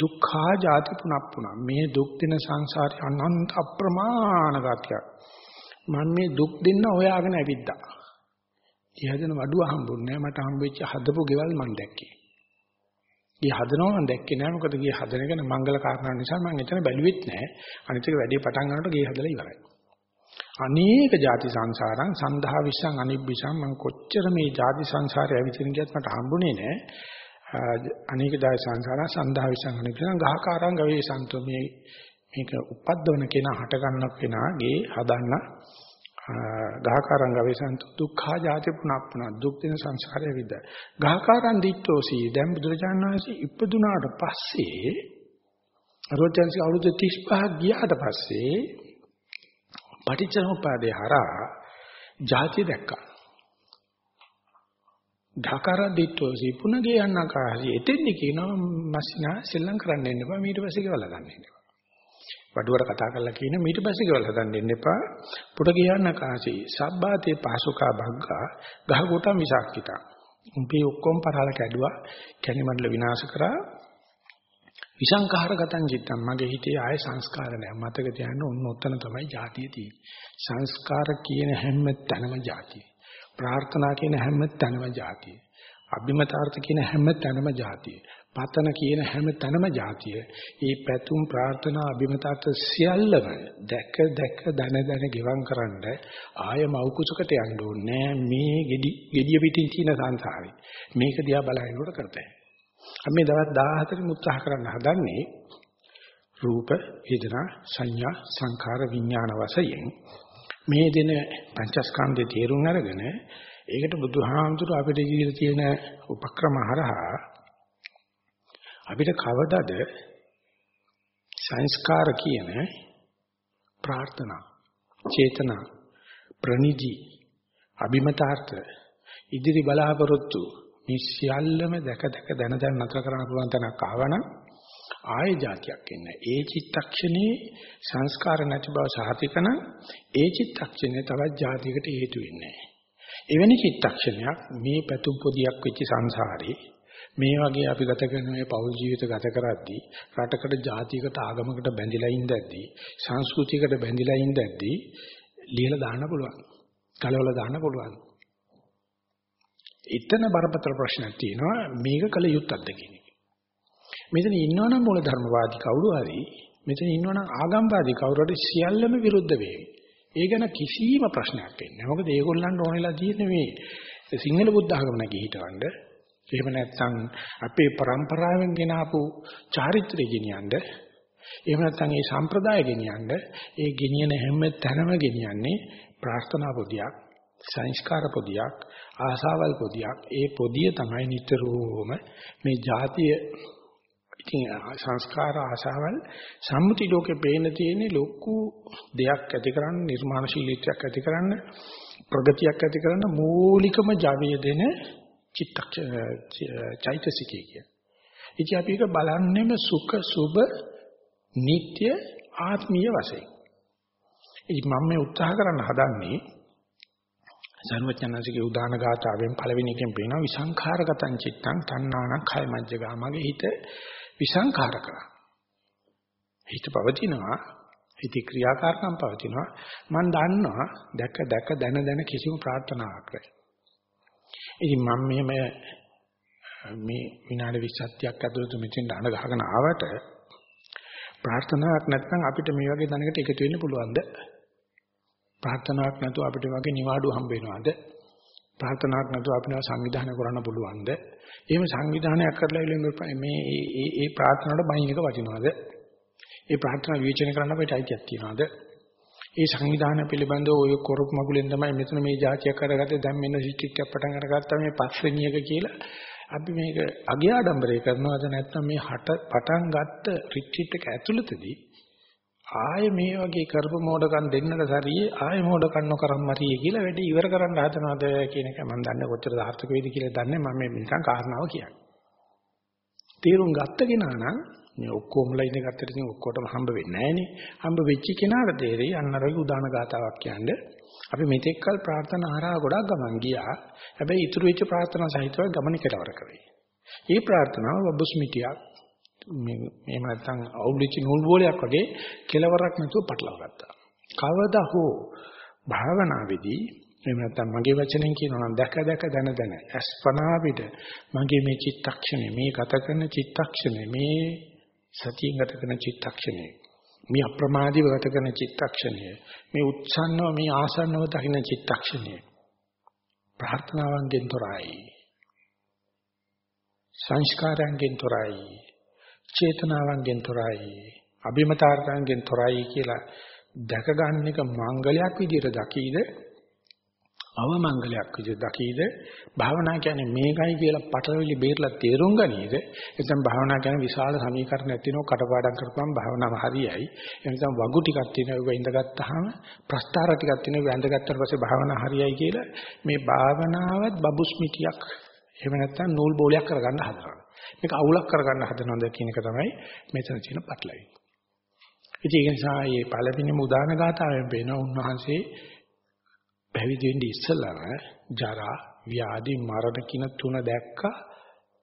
දුක්ඛා ಜಾති පුනප්පුනා මේ දුක් දෙන සංසාරේ අනන්ත අප්‍රමාණ ගාතියක් මම මේ දුක් දෙන්න හොයාගෙන ඇවිද්දා ඒ හදන වඩුව හම්බුන්නේ මට හම්බෙච්ච හදපු ගෙවල් මම දැක්කේ. ගිය හදනවා මම දැක්කේ නෑ මොකද ගිය හදන එක මංගල කාරණා නිසා මම එතන බැලුවෙත් නෑ. අනිත් එක වැඩේ පටන් ගන්නකොට ගිය හදලා ඉවරයි. අනේක ಜಾති සංසාරං සන්දහා විසං අනිබ්බිසං මම කොච්චර මේ ಜಾති සංසාරේ ඇවිදින ගියත් මට හම්බුනේ නෑ. අනේක ಜಾති සංසාරං සන්දහා විසං අනිබ්බිසං ගහකාරං ගවේ සන්තෝ මේ මේක උපද්දවන කෙනා හට ගන්නක් වෙනාගේ හදන්න ගහකාරං ගවේසන්තු දුක්ඛා ජාති පුනප්පුන දුක් දින සංසාරය විද. ගහකාරං දිට්ඨෝසි. දැන් බුදුරජාණන් වහන්සේ ඉපදුනාට පස්සේ අරෝත්‍යන්සි අවුරුදු 35 ගියාට පස්සේ පටිච්චසමුප්පාදේ හරහා ජාති දැක්කා. ධාකර දිට්ඨෝසි පුනගේ යන්නකාරී එතෙන්දි කියනවා මස්සිනා සෙල්ලම් කරන්න එන්න බෑ ඊට පස්සේ ගෙවලා ගන්න එන්න වඩුවර කතා කරලා කියන මීට පස්සේ ගෙවල් හදන්න එන්න එපා. පුට ගියන්න කාසී සබ්බාතේ පාසුකා භග්ගා ගහ කොටම් විසක්කිතා. උඹේ ඔක්කොම පරාල කැඩුවා. කැණි මණ්ඩල විනාශ කරා. විසංඛාරගතං චිත්තම් මගේ හිතේ ආය සංස්කාර නැහැ. මතක තියාගන්න ඔන්න ඔතන තමයි જાතිය තියෙන්නේ. සංස්කාර කියන හැම තැනම જાතිය. ප්‍රාර්ථනා කියන හැම තැනම જાතිය. අභිමතාර්ථ කියන හැම තැනම જાතිය. පතන කියන හැම තැනම જાතිය. ඒ පැතුම් ප්‍රාර්ථනා අභිමතත් සියල්ලම දැක දැක දන දන ගෙවම් කරන්න ආය මෞකුසකට යන්න ඕනේ මේ ගෙඩි ගෙඩිය පිටින් තියෙන සංසාරේ. මේක දිහා බලනකොට කරතේ. අපි මේ දවස් 14 උත්සාහ කරන්න හදන්නේ රූප, වේදනා, සංඥා, සංඛාර, විඥාන වශයෙන් මේ දින පංචස්කන්ධේ තේරුම් අරගෙන ඒකට බුදුහාමුදුර අපිට ඉදිරියට තියෙන උපක්‍රම හරහා අපිට කවදද සංස්කාර කියන ප්‍රාර්ථනා චේතනා ප්‍රනිදි අභිමතාර්ථ ඉදිරි බලාපොරොත්තු මේ සියල්ලම දැක දැක දන දන නතර කරන්න පුළුවන් තැනක් ආවනම් ආය જાතියක් එන්නේ. ඒ චිත්තක්ෂණේ සංස්කාර නැති බව සහතිකන ඒ චිත්තක්ෂණේ තවත් જાතියකට හේතු වෙන්නේ. එවැනි චිත්තක්ෂණයක් මේ පැතුම් පොදියක් වෙච්ච සංසාරේ මේ වගේ අපි ගත කරන මේ පෞල් ජීවිත ගත කරද්දී රටකට ජාතියකට ආගමකට බැඳිලා ඉඳද්දී සංස්කෘතියකට බැඳිලා ඉඳද්දී ලියලා දාන්න පුළුවන්. කලවලා දාන්න පුළුවන්. එතන බරපතල ප්‍රශ්නයක් තියෙනවා මේක කල යුත්තක්ද කියන එක. මෙතන ඉන්නවනම් මූල ධර්මවාදී කවුරු හරි මෙතන ඉන්නවනම් ආගම්වාදී කවුරු හරි සියල්ලම විරුද්ධ වෙයි. ඒ ගැන කිසිම ප්‍රශ්නයක් එන්නේ නැහැ. මොකද ඒගොල්ලන්ට ඕනෙලා තියෙන්නේ මේ සිංහල බුද්ධ ආගම නැගී හිටවන්න එහෙම නැත්නම් අපේ પરම්පරාවෙන් ගෙනාපු චාරිත්‍රය ගෙනියනද එහෙම නැත්නම් මේ සම්ප්‍රදාය ගෙනියනද ඒ ගෙනියන හැම තැනම ගෙනියන්නේ ප්‍රාර්ථනා පොදියක් සංස්කාර පොදියක් ආසාවල් පොදියක්. ඒ පොදිය තමයි නිතරම මේ જાතිය ඉතින් සංස්කාර ආසාවල් සම්මුති ලෝකේ පේන තියෙන ලොකු දෙයක් ඇති කරන්න නිර්මාණශීලීත්වයක් ඇති කරන්න ප්‍රගතියක් ඇති කරන්න මූලිකම ජවය දෙන චිත්තක්ෂ චෛතසිකය කිය. ඉතින් අපි ඒක බලන්නෙම සුඛ සුබ නিত্য ආත්මීය වශයෙන්. ඉතින් මම මේ උත්සාහ කරන්න හදන්නේ සර්වඥාන්සේගේ උදාන ගාථාවෙන් පළවෙනි එකෙන් පේනවා විසංඛාරගතං චිත්තං තණ්හානං khය මජ්ජගා මගේ හිත විසංඛාර කරා. හිත පවතිනවා හිත ක්‍රියාකාරකම් පවතිනවා මම දන්නවා දැක දැක දන දන කිසිම ප්‍රාර්ථනාවක් නැහැ. ඉතින් මම මෙහෙම මේ විනාඩි 20ක් ඇතුළත මෙතෙන් අඬ ගහගෙන ආවට ප්‍රාර්ථනාවක් නැත්නම් අපිට මේ වගේ දැනකට එකතු වෙන්න පුළුවන්ද? ප්‍රාර්ථනාවක් නැතුව අපිට වගේ නිවාඩු හම්බ වෙනවද? ප්‍රාර්ථනාවක් නැතුව අපිට සංවිධානය කරන්න පුළුවන්ද? එහෙම සංවිධානයක් කරලා ඉන්නේ මේ ඒ ඒ ප්‍රාර්ථනාවට බයින් එක වටිනවද? ඒ ප්‍රාර්ථනා විචනය කරන්න අපිට අයිතියක් තියනවද? ඒ සංවිධානය පිළිබඳව ඔය කොරප් මගුලෙන් තමයි මෙතන මේ જાතියක් කරගත්තේ දැන් මෙන්න රිට්‍රීට් පටන් අරගත්තා මේ පස්වෙනි එක කියලා අපි මේක අගය ආඩම්බරය කරනවද නැත්නම් මේ හට පටන් ගත්ත රිට්‍රීට් එක ඇතුළතදී ආයේ මේ වගේ කරපු මොඩකම් දෙන්නට සරියේ ආයේ මොඩකම් නොකරම් මරියේ කියලා වැඩි ඉවර කරන්න හදනවද කියන එක මම දන්නේ කොච්චර සාර්ථක වේද කියලා දන්නේ මම මේ නිකන් කාරණාව කියන්නේ. තීරුම් ගත්ත කෙනා නම් මේ ඔක්කොමලා ඉඳ ගත්තට ඉතින් ඔක්කොටම හම්බ වෙන්නේ නැහනේ. හම්බ වෙච්ච කෙනාට තේරෙයි අන්නරගේ උදාන ගාතාවක් කියන්නේ. අපි මෙතෙක් කල ප්‍රාර්ථනා හරහා ගොඩක් ගමන් ගියා. හැබැයි ඉතුරු වෙච්ච ප්‍රාර්ථනා සහිතව ගමන කෙලවර කරේ. මේ ප්‍රාර්ථනාව වබුස්මිටියක් මේ එහෙම නැත්නම් අවුලිච්ච නූල් බෝලයක් වගේ කෙලවරක් නැතුව පටලවා ගත්තා. කවදා හෝ භාවනාවේදී එහෙම නැත්නම් මගේ වචනෙන් කියනවා නම් දැක දැක දන දන අස්පනා පිට මගේ මේ චිත්තක්ෂණය මේ ගත කරන චිත්තක්ෂණය මේ සතියෙන් ගත කරන චිත්තක්ෂණය. මේ අප්‍රමාදීව ගත කරන චිත්තක්ෂණය. මේ උත්සන්නව මේ ආසන්නව දකින්න චිත්තක්ෂණය. ප්‍රාර්ථනාවන්ගෙන් තොරයි. සංස්කාරයන්ගෙන් තොරයි. චේතනාවන්ගෙන් තොරයි. අභිමතාර්ථයන්ගෙන් තොරයි කියලා දැක ගන්න එක මංගලයක් විදිහට දකීද අවමංගලයක් විදිහට දකීද? භාවනා කියන්නේ මේකයි කියලා පටලවිලි බේරලා තේරුම් ගනීද? එතෙන් භාවනා කියන්නේ විශාල සමීකරණයක් තියෙනවා. කටපාඩම් කරපුවම භාවනාව හරියයි. එනිසා වගු ටිකක් තියෙනවා. ඒක ඉඳගත්තාම ප්‍රස්තාර ටිකක් තියෙනවා. වැඳගත්තට පස්සේ භාවනා හරියයි කියලා මේ භාවනාවත් බබුස්මිටියක් එහෙම නැත්නම් නූල් බෝලයක් කරගන්න හදනවා. මේක අවුලක් කරගන්න හදනවද කියන එක තමයි මෙතන තියෙන පැටලෙවි. ඉතින් ඒ නිසා මේ පළවෙනිම උදාන ගාතාවෙන් පේන උන්වහන්සේ පැවිදි වෙන්න ඉස්සෙල්ලාම ජරා, ව්‍යාධි, මරණ කියන තුන දැක්කා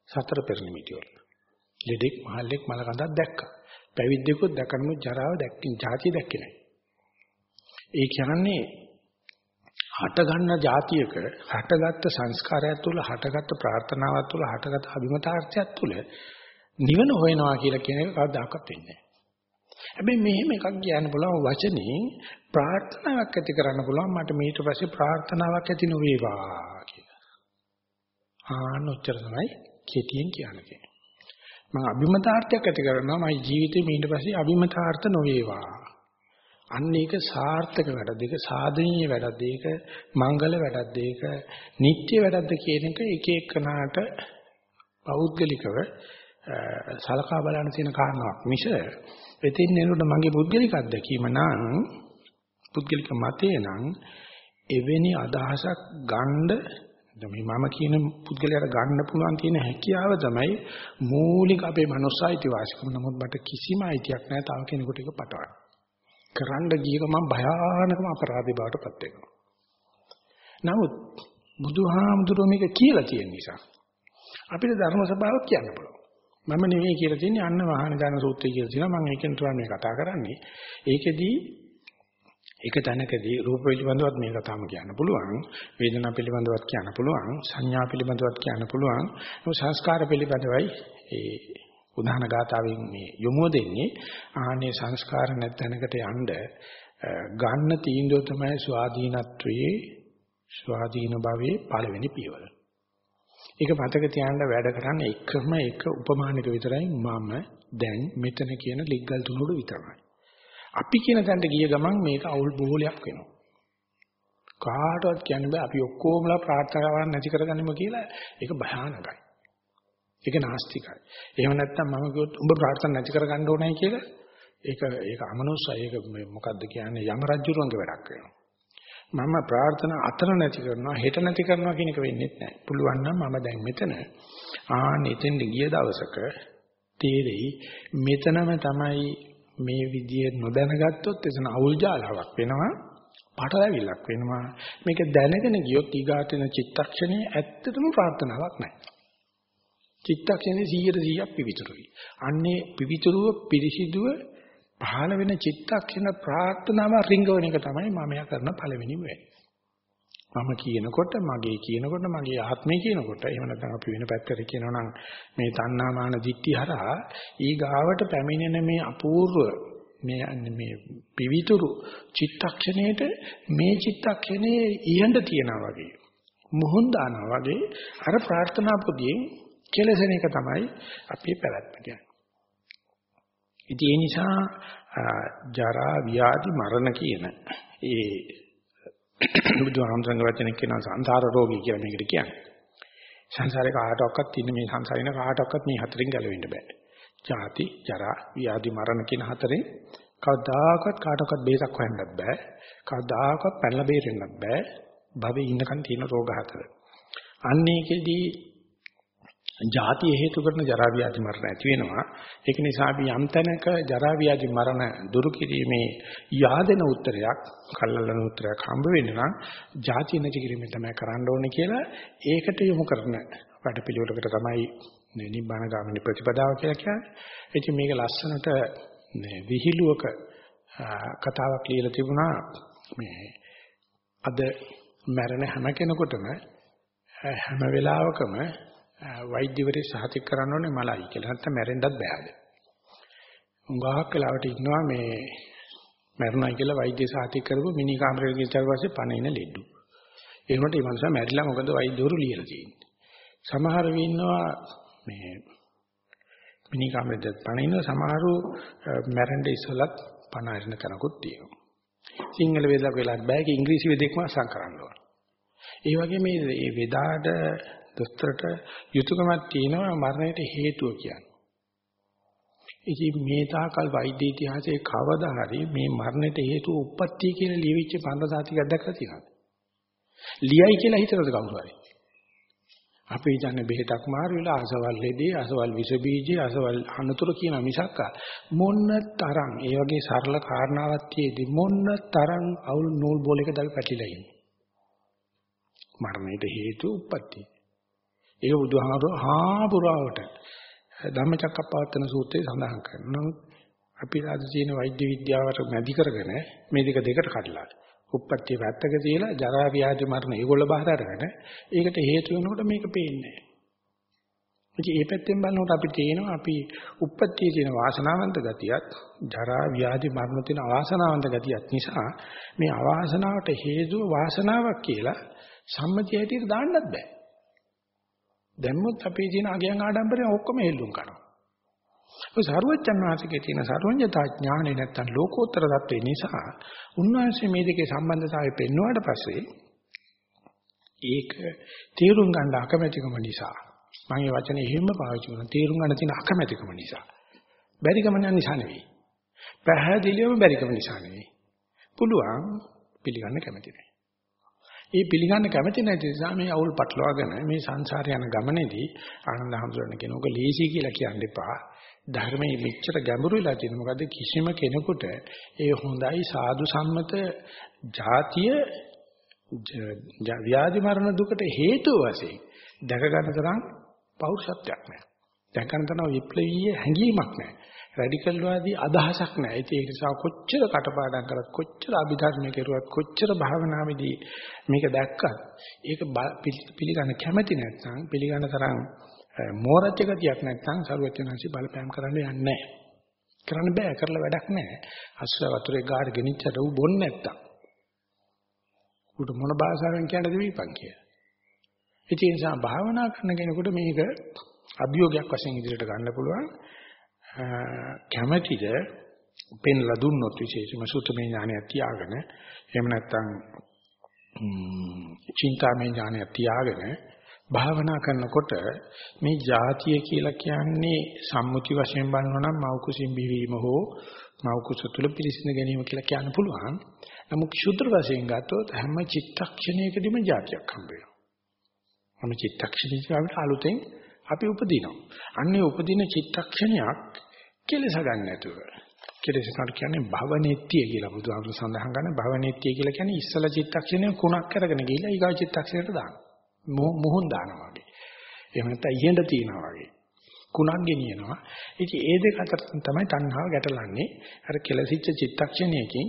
සතර පෙරනිමිති වල. ලෙඩෙක්, මහල්ලෙක්, මලකඳක් දැක්කා. පැවිද්දෙකුත් දැකනම ජරාව දැක්කින්, ජාතිය දැක්කේ නැහැ. ඒ කියන්නේ හට ගන්න જાතියක හටගත්තු සංස්කාරයත් තුළ හටගත්තු ප්‍රාර්ථනාවත් තුළ හටගත්තු අභිමතාර්ථයත් තුළ නිවන හොයනවා කියලා කියන එක කවදාකවත් වෙන්නේ නැහැ. හැබැයි මෙහෙම එකක් කියන්න පුළුවන් වචනේ ප්‍රාර්ථනාවක් ඇති කරන්න පුළුවන් මට ඊට පස්සේ ප්‍රාර්ථනාවක් ඇති නොවේවා කියලා. ආන්න උත්තර තමයි කෙටියෙන් කියන්නේ. මම අභිමතාර්ථයක් ඇති කරනවා මගේ ජීවිතේ ඊට පස්සේ අභිමතාර්ථ නොවේවා. අන්න ඒක සාර්ථක වැඩද ඒක සාධනීය වැඩද ඒක මංගල වැඩද ඒක නිත්‍ය වැඩද කියන එක එක එකනාට පෞද්ගලිකව සලකා බලන්න තියෙන කාරණාවක් මිස එතින් නේනොට මගේ පුද්ගලික අත්දැකීම නම් පුද්ගලික මතය නම් එවැනි අදහසක් ගන්න මේ මම කියන පුද්ගලයාට ගන්න පුළුවන් තියෙන හැකියාව තමයි මූලික අපේ මනසයිති වාසිකම නමුත් මට කිසිම අයිතියක් නැහැ තව කෙනෙකුට ඒක පටවන්න කරන්න ගිය ගමන් භයානකම අපරාධේ බවට පත් වෙනවා. නමුත් බුදුහාමුදුරුවෝ මේක කියලා තියෙන නිසා අපිට ධර්ම සභාවක් කියන්න පුළුවන්. මම නෙවෙයි කියලා තියෙන්නේ අන්න වාහන දාන සූත්‍රය කියලා තියෙනවා. මම ඒකෙන් තුරන්නේ කතා කරන්නේ. ඒකෙදී එක තැනකදී රූප පිළිබඳවත් මේ කතාවම කියන්න පුළුවන් වේදනා පිළිබඳවත් කියන්න පුළුවන් සංඥා පිළිබඳවත් කියන්න පුළුවන් සංස්කාර පිළිබඳවයි ඒ උදාහරණ ගාතාවෙන් මේ යොමුව දෙන්නේ ආහනේ සංස්කාර නැත්ැනකට යන්න ගන්න තීන්දුව තමයි ස්වාධීනත්වයේ ස්වාධීන භවයේ පළවෙනි පියවර. ඒක මතක තියාගන්න වැඩ කරන්නේ එකම එක උපමානක විතරයි මම දැන් මෙතන කියන ලිග්ගල් තුනට විතරයි. අපි කියන තැනට ගිය ගමන් මේක අවුල් බෝලයක් වෙනවා. කාටවත් කියන්න බෑ අපි ඔක්කොමලා ප්‍රාර්ථනාවක් නැති කරගන්නම කියලා ඒක භයානකයි. ඒක නාස්තිකයි. එහෙම නැත්නම් මම කිව්වොත් උඹ ප්‍රාර්ථනා නැති කරගන්න ඕනයි කියලා ඒක ඒක අමනුස්සයි. ඒක මොකද්ද කියන්නේ යම රජුරුවන්ගේ වැඩක් වෙනවා. මම ප්‍රාර්ථනා අතර නැති කරනවා හෙට නැති කරනවා කියන එක වෙන්නේ නැහැ. පුළුවන් නම් මම දැන් මෙතන ආන් එතෙන්ද ගිය දවසක තේරෙයි මෙතනම තමයි මේ විදිය නොදැනගත්තොත් එතන අවුල් ජාලාවක් වෙනවා. පටලැවිල්ලක් වෙනවා. මේක දැනගෙන ගියොත් ඊගාටින චිත්තක්ෂණයේ ඇත්තටම ප්‍රාර්ථනාවක් නැහැ. චිත්තක්ෂණේ 100ට 100ක් පිවිතුරුයි. අන්නේ පිවිතුරුව පිරිසිදුව පහළ වෙන චිත්තක්ෂණ ප්‍රාර්ථනාව රිංගවන එක තමයි මම යා කරන පළවෙනිම වෙන්නේ. මම කියනකොට මගේ කියනකොට මගේ ආත්මය කියනකොට එහෙම නැත්නම් අපි වෙන පැත්තට කියනවා නම් මේ තණ්හාමාන දික්ටි හරහා ඊ ගාවට පැමිණෙන මේ අපූර්ව මේ මේ පිවිතුරු චිත්තක්ෂණයට මේ චිත්තක්ෂණයේ ඉහඳ තියනවා වගේ මොහොන් දානවා වගේ අර ප්‍රාර්ථනා පොදියෙන් කෙලසෙන එක තමයි අපි පැවැත්ම කියන්නේ. ඉතින් ඒ නිසා ජරා ව්‍යාධි මරණ කියන ඒ බුදුහාමසංග වචන කියන සංසාර රෝගී කියලා මේකට කියන්නේ. සංසාරේ කාටවත් ඉන්නේ මේ සංසාරින කාටවත් මේ හතරෙන් ගැලවෙන්න බෑ. ජාති, ජරා, ව්‍යාධි, මරණ කියන හතරේ කවදාකවත් කාටවත් බේසක් හොයන්නත් බෑ. කවදාකවත් පැනලා බේරෙන්නත් බෑ. භවෙ ඉන්නකන් තියෙන රෝග හතර. අන්න ඒකෙදී ජාතිය හේතු කරන ජරා ව්‍යාධි මරණ ඇති වෙනවා. ඒක නිසා අපි යම් තැනක ජරා ව්‍යාධි මරණ දුරු කිරීමේ yaadena උත්තරයක්, කල්ලලන උත්තරයක් හම්බ වෙන්න නම් ජාතිය නැති කිරීම තමයි කරන්න ඕනේ කියලා ඒකට යොමු කරන වැඩපිළිවෙලකට තමයි නිබ්බාන ගාමිනී ප්‍රතිපදාව කියලා කියන්නේ. ඉතින් මේක ලස්සනට විහිළුවක කතාවක් ලියලා තිබුණා මේ අද මරණ හැම කෙනෙකුටම හැම වෙලාවකම වෛද්‍යවරේ සහතික කරන්න ඕනේ මලයි කියලා. නැත්නම් මැරෙන්නත් බෑද. උංගාවක් වෙලාවට ඉන්නවා මේ මැරුණා කියලා වෛද්‍ය සහතික කරපු මිනි කාමරයක ගිහින් පස්සේ පණ ඉන ලෙඩු. ඒ වුණාට මේ මනුස්සයා මැරිලා මොකද වෛද්‍යවරු ලියලා තියෙන්නේ. සමහර ඉන්නවා මේ මිනි කාමරෙද පණ ඉන්න සමහරු මැරෙන්න ඉස්සලත් පණ අරින තැනකුත් තියෙනවා. සිංහල වේදක් වෙලක් බෑ කි ඉංග්‍රීසි වේදෙක්ම අසං කරන්න ඕන. ඒ වගේ මේ වේදාට දොස්තරට යුතුයකමක් තියෙනවා මරණයට හේතුව කියන්නේ. ඉතින් මේ තාකල් වෛද්‍ය ඉතිහාසයේ කවදා හරි මේ මරණයට හේතුව උප්පත්තිය කියලා ලියවිච්ච පන්දසාතිකක් දැක්කලා තියෙනවද? ලියයි කියලා හිතනද කවුරු හරි? අපි හිතන්නේ බෙහෙතක් මාරු වෙලා අසවල් ලෙඩේ අසවල් විස බීජේ අසවල් අනතුරු කියන මිසක් මොන්න තරම් ඒ වගේ සරල කාරණාවක් තියේදී මොන්න තරම් අවුල් නූල් බෝලයක දල් පැටිලා ඉන්නේ මරණයට හේතු උප්පත්තිය ඒක බුදුහාමරෝ හාපුරාවට ධම්මචක්කප්පවත්තන සූත්‍රයේ සඳහන් කරනවා. නමුත් අපි අද තියෙන වෛද්‍ය විද්‍යාවට මැදි කරගෙන මේ දෙක දෙකට කඩලා උප්පත්ති වැත්තක තියලා ජරා ව්‍යාධි මරණ ඒගොල්ල බාහිර අරගෙන ඒකට හේතු වෙනකොට මේක පේන්නේ නැහැ. මේ පැත්තෙන් බලනකොට අපි තේනවා අපි උප්පත්තියේ තියෙන වාසනාවන්ත ගතියත් ජරා ව්‍යාධි මරණ තියෙන අවාසනාවන්ත ගතියත් නිසා මේ අවාසනාවට හේතුව වාසනාවක් කියලා සම්මතිය හැටියට දාන්නත් බෑ. දැම්මොත් අපේ තියෙන අගයන් ආඩම්බරයෙන් ඔක්කොම හෙල්ලුම් කරනවා. ඔය සරුවච්චන් වහන්සේගේ තියෙන සර්වඥතා ඥානෙ නැත්තම් ලෝකෝත්තර தත්වේ නිසා උන්වහන්සේ මේ දෙකේ සම්බන්ධතාවය පෙන්වුවාට පස්සේ ඒක තේරුම් ගන්න අකමැතිකම නිසා මම මේ වචනේ එහෙම පාවිච්චි කරනවා තේරුම් ගන්න තියෙන අකමැතිකම නිසා. බැරිකම නිසා නෙවෙයි. පැහැදිලිවම බැරිකම නිසා නෙවෙයි. පුළුවන් පිළිගන්න කැමති නැහැ ඒ පිළිගන්න කැමති නැති නිසා මේ අවුල් පටලවාගෙන මේ සංසාරේ යන ගමනේදී ආනන්ද හැමෝටම කෙනෙකුට ලීසි කියලා කියන්න එපා. ධර්මයේ මෙච්චර ගැඹුරු වෙලා තියෙන මොකද කිසිම කෙනෙකුට ඒ හොඳයි සාදු සම්මත જાතිය ව්‍යාධි මරණ දුකට හේතු වශයෙන් දැක ගන්න තරම් පෞරුෂත්වයක් නැහැ. දැක ගන්න තරම් විප්ලවීය හැඟීමක් නැහැ. රැඩිකල් වාදී අදහසක් නැහැ. ඒ නිසා කොච්චර කටපාඩම් කරත් කොච්චර අභිධර්මයේ කෙරුවත් කොච්චර භාවනාවේදී මේක දැක්කත් ඒක පිළිගන්න කැමති නැත්නම් පිළිගන්න තරම් මෝරච්ච ගතියක් නැත්නම් සරුවචනansi බලපෑම් කරන්න යන්නේ නැහැ. කරන්න බෑ කරලා වැඩක් නැහැ. අස්ස වතුරේ ගාඩ ගෙනිච්චට උ බොන්නේ නැත්තම්. උට මොන භාෂාවෙන් කියන්නද දීපන් කියලා. ඒ නිසා භාවනා කරන කෙනෙකුට මේක අභියෝගයක් වශයෙන් ඉදිරියට ගන්න පුළුවන්. කැමැතිද පෙන්ලා දුන්නොත් විශේෂම සුතමේ ඥානය තියාගෙන එහෙම නැත්නම් චින්තාමය ඥානය තියාගෙන භාවනා කරනකොට මේ જાතිය කියලා කියන්නේ සම්මුති වශයෙන් බලනවා නම් මෞකුසින් බිවීම හෝ මෞකුස තුල පිළිසින ගැනීම කියලා කියන්න පුළුවන්. නමුත් ශුද්ධ වශයෙන් ගත්තොත් හැම චිත්තක්ෂණයකදීම જાතියක් හම්බ වෙනවා. හැම චිත්තක්ෂණයකම අපිට අලුතෙන් අපි උපදිනවා. අන්නේ උපදින චිත්තක්ෂණයක් කෙලස ගන්න නැතුව. කෙලස කියන්නේ භවනෙත්‍ය කියලා බුදුහාමුදුරු සඳහන් කරන භවනෙත්‍ය කියලා කියන්නේ ඉස්සල චිත්තක්ෂණය කුණක් කරගෙන ගිහිල්ලා ඊගා චිත්තක්ෂණයට දානවා. මොහොන් දානවා වගේ. එහෙම නැත්නම් ඉහෙඳ තියනවා වගේ. කුණක් ගෙනියනවා. ඉතින් ඒ දෙක අතර තමයි තණ්හාව ගැටලන්නේ. අර කෙලසිච්ච චිත්තක්ෂණයකින්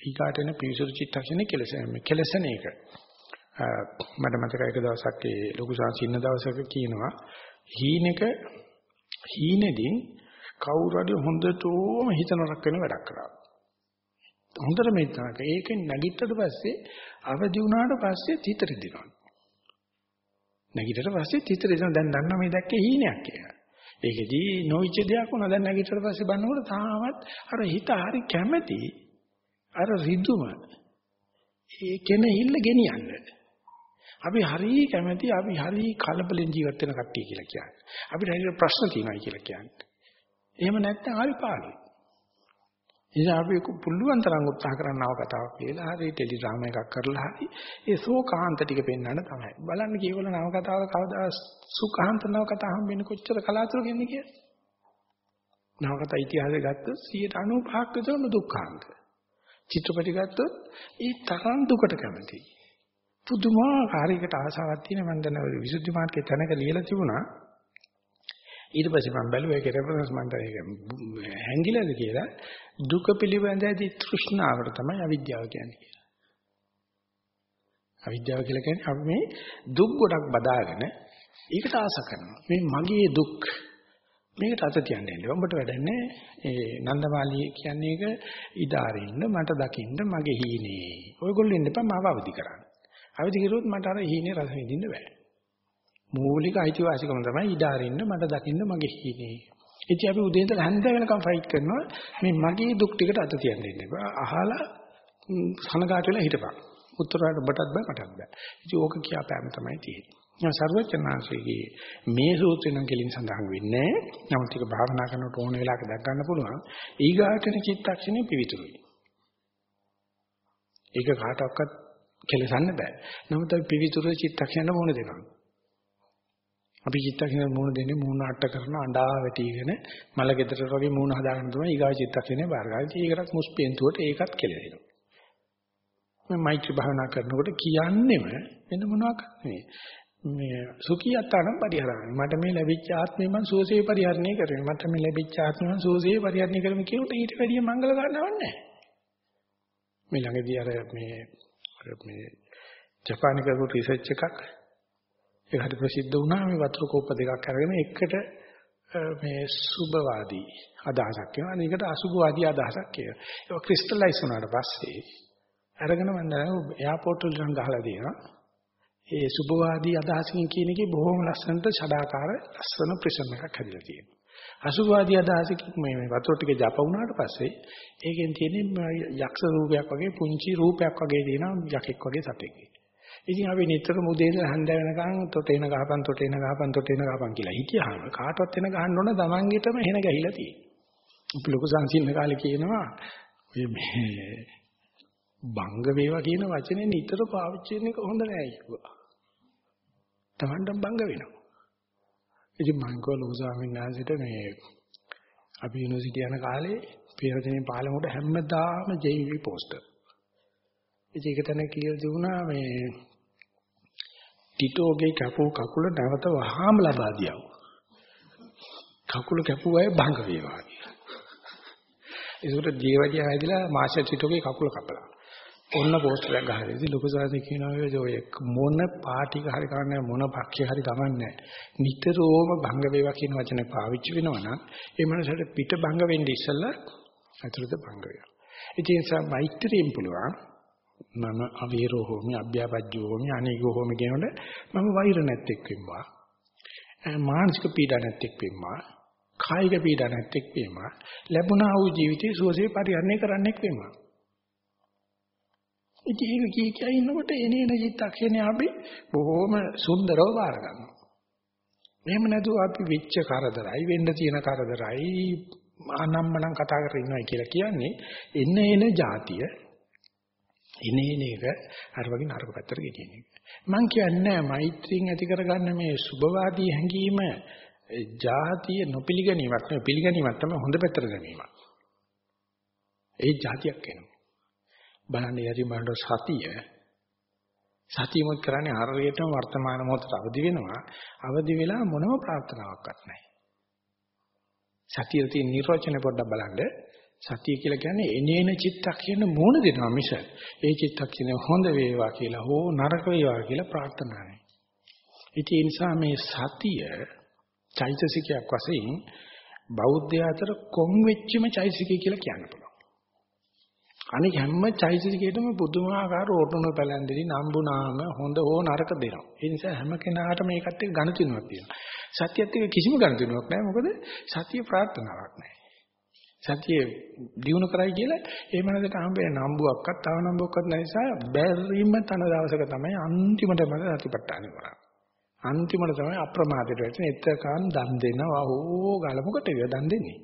ඊගාට එන පිවිසුරු චිත්තක්ෂණේ කෙලස කෙලසන එක. මට මතකයි එක දවසක් ඒ ලොකු සංසින්න දවසක කියනවා හීනෙක හීනෙදින් කවුරු හරි හොඳටම හිතනරක් වෙන වැඩක් කරා. හොඳට මෙතනක ඒකෙන් නැගිට්ටට පස්සේ අවදි වුණාට පස්සේ හිත රිදෙනවා. නැගිටට පස්සේ හිත රිදෙනවා දැන් දන්නවා මේ දැක්කේ හීනයක් කියලා. ඒකෙදී නොවිච්ච දෙයක් වුණා දැන් නැගිටට පස්සේ බලනකොට තාමත් අර හිත හරි කැමැති අර රිදුම ඒ කෙනෙහිල්ල ගෙනියන්නේ අපි හරි කැමැති අපි හරි කලබලෙන් ජීවත් වෙන කට්ටිය කියලා කියන්නේ. අපිට හරියට ප්‍රශ්න තියෙනවා කියලා කියන්නේ. එහෙම නැත්නම් හරි පාළුයි. ඉතින් අපි පුළුවන් තරම් උත්සාහ කරනව කතාවක් කියලා හරි ටෙලිග්‍රාම එකක් කරලා හරි ඒ සෝකාන්ත ටික පෙන්වන්න තමයි. බලන්න කීවල නව කතාව කවදා සුඛාන්ත නව කතා හම්බෙන්නේ කොච්චර කලාතුරකින්ද කියලා. නව කතා ඉතිහාසය ගත්තොත් 95ක් විතරම දුක්ඛාන්ත. චිත්‍රපටි ගත්තොත් ඒ තරම් දුකට කැමතියි. පුදුමාකාරයකට ආසාවක් තියෙන මම දැන් විසුද්ධි මාර්ගයේ තැනක ලියලා තිබුණා ඊට පස්සේ මම බැලුවා ඒක රෙෆරන්ස් මන්ට ඒක හැංගිලාද කියලා දුක පිළිබඳ ඇති තෘෂ්ණාවට තමයි අවිද්‍යාව කියන්නේ කියලා. අවිද්‍යාව කියලා කියන්නේ අපි මේ දුක් ගොඩක් බදාගෙන ඒකට ආස කරනවා. මේ මගේ දුක් මේකට අත තියන්නේ නැහැ. උඹට වැඩන්නේ ඒ නන්දමාලී කියන්නේ ඒක ඉදාරින්න මට දකින්න මගේ හීනේ. ඔයගොල්ලෝ ඉන්න එපා මාව අවදි කරන්න. අවදි කරුවොත් මට අර හීනේ රස විඳින්න බෑ. මූලික අයිතිවාසිකම තමයි ඉඩ අරින්න මට දකින්න මගේ හීනේ. ඉතින් අපි උදේ ඉඳලා හැන්ද වෙනකම් ෆයිට් කරනවා මේ මගේ දුක් ටිකට අත තියන්න දෙන්න එපා. අහලා සනගාට වෙලා හිටපන්. උත්තරාට ඔබටත් බෑ මටත් බෑ. ඉතින් ඕක කියාපෑම තමයි තියෙන්නේ. සර්වචනාංශයේ මේ සූත්‍රයෙන් කෙලින් සඳහන් වෙන්නේ නමුත් ඒක භාවනා කරනකොට ඕන වෙලාවක දැක් ගන්න පුළුවන් ඊගාටන චිත්තක්ෂණේ පිවිතුරුයි ඒක කාටවත් කෙලසන්න බෑ නමුත් අපි පිවිතුරු චිත්තක්ෂණ මොන දෙනවා අපි චිත්තක්ෂණ මූණ දෙන්නේ මූණ අට්ට කරන අඬා වැටිගෙන මල ගෙදරට වගේ මූණ හදාගෙන තමයි ඊගාව චිත්තක්ෂණේ බාර ගන්න. ඒකටත් මුස්පෙන්තුවට ඒකත් කෙලෙනවා. මම මෛත්‍රී භාවනා කරනකොට කියන්නෙම වෙන මොනවාක් නෙවෙයි. මේ සුඛියත්තානම් පරිහරණය. මට මේ ලැබිච්ච ආත්මය මම සුවසේ පරිහරණය කරන්නේ. මට මේ ලැබිච්ච ආත්මය මම සුවසේ පරිහරණය කරමු කියනකොට ඊට වැඩිය මංගල ගන්නවක් නැහැ. මේ ළඟදී අර මේ මේ ජපානයේ කරපු රිසර්ච් එකක්. ඒකට ප්‍රසිද්ධ වුණා. මේ වතුර කෝප්ප දෙකක් අරගෙන එකට මේ සුභවාදී අදහසක් කියනවා. අනිකට අසුභවාදී අදහසක් කියනවා. ඒක ක්‍රිස්ටලයිස් වුණාට පස්සේ අරගෙන මම එයාපෝට් වලින් ගහලා දෙනවා ඒ සුභවාදී අදහසකින් කියන එකේ බොහොම ලස්සනට ෂඩාකාර ලස්සන ප්‍රිසම් එකක් හැදිලා තියෙනවා. අසුභවාදී අදහසකින් මේ මේ වතුර ටික ජප වුණාට පස්සේ ඒකෙන් තියෙන්නේ යක්ෂ රූපයක් වගේ පුංචි රූපයක් වගේ තියෙනවා යකෙක් වගේ සතෙක් ඉතින් අපි නිතරම උදේ ඉඳලා හැන්ද වෙනකන් තොටේන ගහපන් තොටේන ගහපන් තොටේන ගහපන් කියලා හිතියාම කාටවත් එන ගහන්න ඕන තමන්ගෙටම එහෙන ගහිලා තියෙන්නේ. අපි ලොකු සංසින්න කාලේ කියනවා මේ බංග වේවා කියන වචනේ නිතර පාවිච්චි කරන එක හොඳ නෑ කිව්වා. තමන්ටම බංග වෙනවා. ඉතින් මම කෝ ලොකු ස්වාමීන් වහන්සේට මේ අපි යුනිවර්සිටි යන කාලේ පෙරදිනේ පාලමුඩ හැමදාම ජීවි පෝස්ටර්. ඉතින් ඒක තැන කියලා දුණා මේ ටිටෝගේ කපෝ කකුල නැවත වහාම ලබා දියව. කකුල කැපුවා බංග වේවා කියලා. ඒකට ජීවජිය හැදිලා මාෂර් ටිටෝගේ කකුල කපලා. ඔන්න පෝස්ටර් එකක් ගහලා. ඉතින් ලොකු සාරද කියනවා ඔය මොන පාටික හරි කරන්නේ මොන පක්ෂේ හරි ගමන්නේ නිතරම භංග වේවා කියන වචනේ පාවිච්චි වෙනවා නම් ඒ මනසට පිට භංග වෙන්න ඉස්සෙල්ලා අතුරුද භංග වෙනවා. ඉතින් ඒ නිසා මෛත්‍රියෙන් පුළුවන් මම අවීරෝ හෝමි අභ්‍යාපජ්ජෝ හෝමි අනේකෝ හෝමි කියනකොට මම වෛර නැත්තෙක් වෙම්වා මානසික පීඩා නැත්තෙක් වෙම්වා කායික පීඩා නැත්තෙක් වෙම්වා ලැබුණා වූ ජීවිතයේ සුවසේ පරිහරණය කරන්නෙක් වෙම්වා ඉතින් ඒක කී කියයි ඉන්නකොට එනේන චිත්තක්ෂණේ අපි බොහොම සුන්දරව බාර ගන්නවා. එහෙම නැතුව අපි වෙච්ච කරදරයි වෙන්න තියෙන කරදරයි අනම්මනම් කතා කරගෙන ඉන්නයි කියලා කියන්නේ එන එන જાතිය එන එන එක අර වගේ නරක පැත්තට ගෙනියන එක. මම කියන්නේ මෛත්‍රියෙන් ඇති කරගන්න මේ සුභවාදී හැඟීම ජාතිය නොපිළිගැනීමක් නෙවෙයි පිළිගැනීමක් තමයි හොඳ පැත්තට ගැනීමක්. ඒ જાතියක් වෙනවා. බලන්න යටි බලන්න සතිය. සතියමුත් කරන්නේ හරියටම වර්තමාන මොහොතට අවදි වෙනවා. අවදි වෙලා මොනම ප්‍රාර්ථනාවක්වත් නැහැ. සතියේ තියෙන නිර්වචන පොඩ්ඩක් බලන්න. සතිය කියලා කියන්නේ එනේන චිත්තක්ෂණ මූණ දෙනවා මිස ඒ චිත්තක්ෂණ හොඳ වේවා කියලා හෝ නරක වේවා කියලා ප්‍රාර්ථනා නැහැ. ඉතින් ඒ නිසා මේ සතිය චෛතසිකයක් වශයෙන් බෞද්ධය අතර කොම් වෙච්චම චෛතසිකය කියලා කියන්න පුළුවන්. අනික හැම චෛතසිකයකටම පුදුමාකාර ඕටුන පැලැන්දෙලි නම්බුනාම හොඳ හෝ නරක දෙනවා. ඒ නිසා හැම කෙනාටම මේකත් එක්ක ගණතුණුවක් තියෙනවා. සත්‍යයත් එක්ක කිසිම ගණතුණුවක් නැහැ. මොකද සත්‍ය ප්‍රාර්ථනාවක් නැහැ. සත්‍ය දිනු කරයි කියලා ඒ මනසට හම්බෙන නම්බුවක්වත් තව නම්බුවක්වත් නැ නිසා බැරිම තන දවසක තමයි අන්තිමට මම සතිපට්ඨාන කරන්නේ. අන්තිමට තමයි අප්‍රමාදයට වෙන්නේ. එතකන් දන් දෙනවා. ඕ ගලමුකට දන් දෙන්නේ.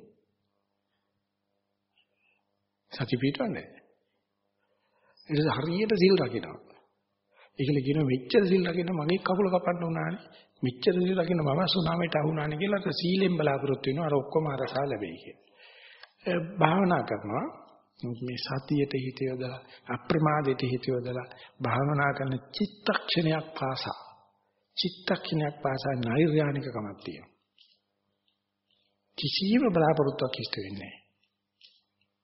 සති පිටවන්නේ. ඒක හරියට සිල් රකින්නවා. ඒකල කියන මෙච්චර සිල් රකින්න මගේ කකුල කපන්න උනානේ. මෙච්චර සිල් රකින්න මම සුනාමයට අහුණානේ කියලා අර සීලෙන් බලාපොරොත්තු වෙනවා. අර ඔක්කොම අරසා ලැබෙයි කියලා. භාවනා කරනවා මේ සතියට හිත යොදලා අප්‍රමාදයට හිත යොදලා භාවනා කරන චිත්තක්ෂණයක් පාසා චිත්තක්ෂණයක් පාසා නෛර්යානිකකමක් තියෙනවා. කිසියම් බලාපොරොත්තුවක් ඉෂ්ට වෙන්නේ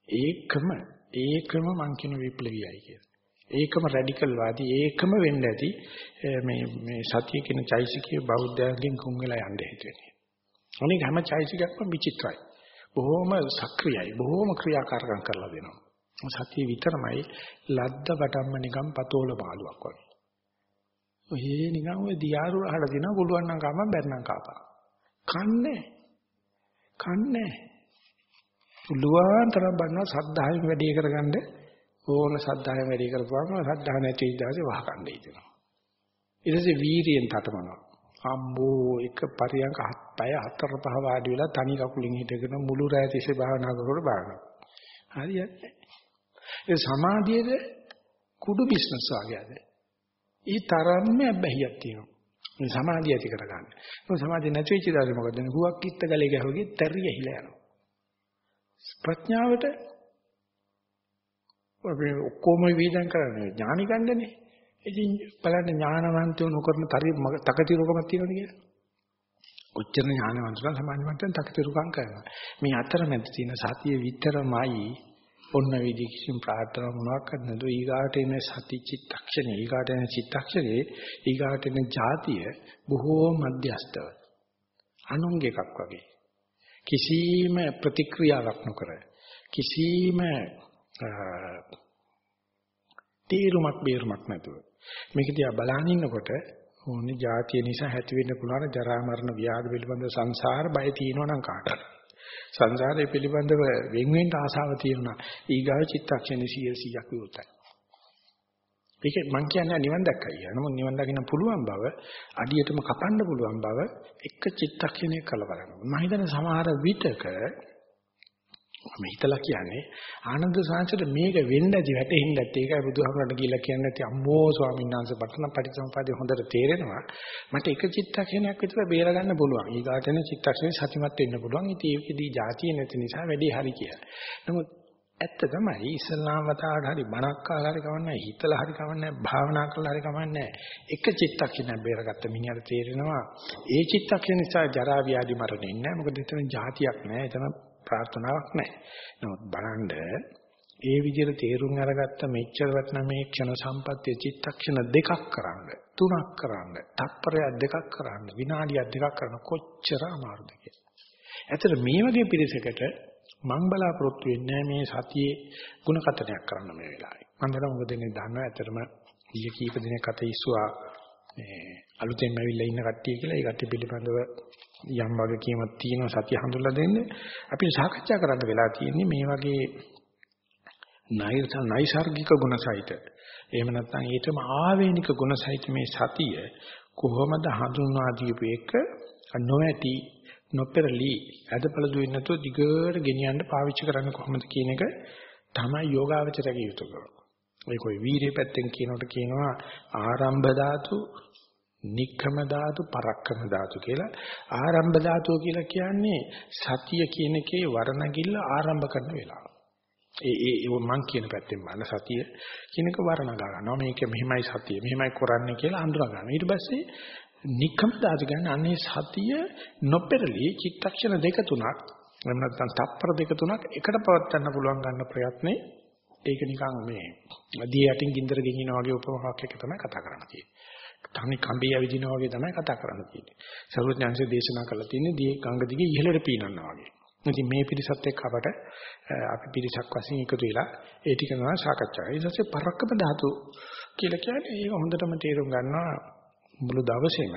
ඒකම ඒකම මං කියන විප්ලවීයයි කියලා. ඒකම රැඩිකල් වාදී ඒකම වෙන්න ඇති මේ මේ සතිය කියන චෛසිකයේ බෞද්ධයන්ගෙන් කුන් වෙලා යන්න හේතුවෙන්නේ. අනික හැම චෛසිකයක්ම විචිත්‍රයි. බොහොම සක්‍රියයි. බොහොම ක්‍රියාකාරකම් කරලා දෙනවා. සතිය විතරමයි ලද්ද වටම්ම නිකන් පතෝල මාළුවක් වගේ. ඔය නිකන් ඔය දියාරු අහලා දිනවා පුළුවන් නම් කම බැරනම් කාපා. කන්නේ. කන්නේ. පුළුවන් තරම් බලනවා සද්ධායෙන් වැඩි කරගන්න. ඕන සද්ධායෙන් වැඩි කරපුවාම සද්ධා නැති ඉඳාසේ වහකණ්ඩ ඉතනවා ඊට පස්සේ වීරියෙන් තටමනවා. අම්බෝ එක පරියන්ක හත් පය හතර පහ වාඩි වෙලා තනි කකුලින් හිටගෙන මුළු රැය තිස්සේ භාවනා කරනකොට බලනවා. හරියන්නේ ඒ සමාධියේද කුඩු බිස්නස් වගේද? ඒ තරම්ම බැහැියක් තියෙනවා. මේ සමාධිය ඇති කරගන්න. ඒ සමාධිය නැති වෙච්ච දාසේ මොකද වෙන්නේ? හුවක් කිත්ත ගලේ ගහවගේ තැරිය හිලා යනවා. ප්‍රඥාවට අපි ඔක්කොම වීදම් කරන්නේ ඥානි ගන්නනේ. ඉතින් බලන්න ඥානවන්තයෝ නොකරන තරි තකතිරුකමක් තියෙනවද කියලා. ඔච්චර ඥානවන්තයන් සමාජ මට්ටම් තකතිරුකම් කරනවා. මේ අතරමැද තියෙන සතිය විතරමයි ඔන්න විදි කිසිම ප්‍රාර්ථනා මොනවාක්වත් නැතුව ඊගාට එන සති චිත්තක්ෂණේ ඊගාට එන චිත්තක්ෂණේ ඊගාට එන જાතිය බොහෝ මධ්‍යස්තව අනුංග එකක් වගේ කිසිම ප්‍රතික්‍රියාවක් නොකර කිසිම තීරුමක් බේරුමක් නැතුව. මේක දිහා බලන ඉන්නකොට ඕනේ જાතිය නිසා ඇති වෙන්න පුළුවන් ජරා මරණ ව්‍යාධි පිළිබඳ සංසාර බය තියෙනවා නම් කාටද? සංසාරය පිළිබඳව වෙන් වෙන්න ආසාව තියෙනවා ඊගාව චිත්තක්ෂණ 100ක් විවෘතයි. ඒක මං කියන්නේ නිවන් දැක්කයි කියලා. නමුත් නිවන් දකින්න පුළුවන් බව අඩියටම කපන්න පුළුවන් බව එක චිත්තක්ෂණයක කළ බලන්න. මම හිතන්නේ සමහර විටක මම හිතලා කියන්නේ ආනන්ද සාංශයට මේක වෙන්න ඇති වැටෙන්න ඇති. ඒකයි බුදුහාමරට කියලා කියන්නේ නැති අම්මෝ ස්වාමීන් වහන්සේ පටන පරිසම්පාදේ හොඳට තේරෙනවා. මට එක චිත්තක්ෂණයක් විතර බේර ගන්න පුළුවන්. ඊගාටන චිත්තක්ෂණේ සතිමත් වෙන්න පුළුවන්. ඉතින් ඒකෙදී જાතිය නැති නිසා වැඩි හරි කියලා. නමුත් ඇත්ත තමයි ඉස්ලාම් වතාවට හරි බණක් අහලා හරි කවන්නේ හිතලා හරි කවන්නේ භාවනා කරලා හරි කවන්නේ එක චිත්තක්ෂණයක් බේරගත්ත මිනිහට තේරෙනවා. ඒ චිත්තක්ෂණ නිසා ජරා ව්‍යාධි මරණේ නැහැ. මොකද එතන જાතියක් නැහැ. එතන ප්‍රාර්ථනාවක් නැහැ. නමුත් බලන්න ඒ විදිහට තේරුම් අරගත්ත මෙච්චර වටන මේ ක්ෂණ සම්පත්‍ය චිත්තක්ෂණ දෙකක් කරන්න. තුනක් කරන්න. තත්පරයක් දෙකක් කරන්න. විනාඩියක් දෙකක් කරන්න කොච්චර අමාරුද කියලා. ඇත්තට මේ වගේ පිරිසකට මං බලාපොරොත්තු වෙන්නේ මේ සතියේ ಗುಣ කතරයක් කරන්න මේ වෙලාවේ. මම හිතනවා මොකද දෙන්නේ දන්නවා ඇත්තටම ඊයේ කීප දිනක් අත ඉස්සුවා මේ අලුතෙන් ඇවිල්ලා ඉන්න කට්ටිය කියලා ඒ කට්ටිය පිළිබඳව යම් වගකීමක් තියෙනවා සතිය හඳුල්ලා දෙන්නේ. අපි සාකච්ඡා කරන්න වෙලා තියෙන්නේ මේ වගේ නෛසර්ගික ගුණසහිත එහෙම නැත්නම් ඊටම ආවේනික ගුණසහිත මේ සතිය කොහොමද හඳුන්වා දීපු එක නොඇති නොපෙරලි අදපළ දුවෙන්නේ නැතුව දිගට ගෙනියන්න පාවිච්චි කරන්න කොහොමද කියන එක තමයි යෝගාවචරයේ යුතුයකම. ඔය કોઈ වීරිය පැත්තෙන් කියනකොට කියනවා ආරම්භ ධාතු, නික්කම ධාතු, පරක්කම ධාතු කියලා. ආරම්භ ධාතුව කියලා කියන්නේ සතිය කියන එකේ වර්ණගිල්ල ආරම්භ කරන වෙලාව. ඒ ඒ මං කියන පැත්තෙන් බලන සතිය කියනක වර්ණගා ගන්නවා. මේක මෙහෙමයි සතිය, මෙහෙමයි කරන්නේ කියලා අඳුර ගන්නවා. ඊට පස්සේ නික්කම දාති ගන්න අනේ සතිය නොපෙරළි චිත්තක්ෂණ දෙක තුනක් එහෙම නැත්නම් තප්පර දෙක තුනක් එකට පවත්වන්න පුළුවන් ගන්න ප්‍රයත්නේ ඒක නිකන් මේ දී යටින් ගින්දර ගෙනියනා වගේ උපමාවක් එක තමයි කතා කරන්න තියෙන්නේ. තනි කම්බිය ඇවිදිනා වගේ තමයි කතා කරන්න තියෙන්නේ. සරුවඥාන්සේ දේශනා කරලා තියෙන්නේ දී ගංග දිගේ ඉහළට පීනනවා වගේ. ඉතින් මේ පිරිසත් එක්ක අපට අපි පිරිසක් වශයෙන් එකතු වෙලා ඒ ටික නම සාකච්ඡා කරා. ඊට පස්සේ පරක්කම ධාතු කියලා කියන්නේ ඒක හොඳටම තේරුම් ගන්නවා මුළු දවසේම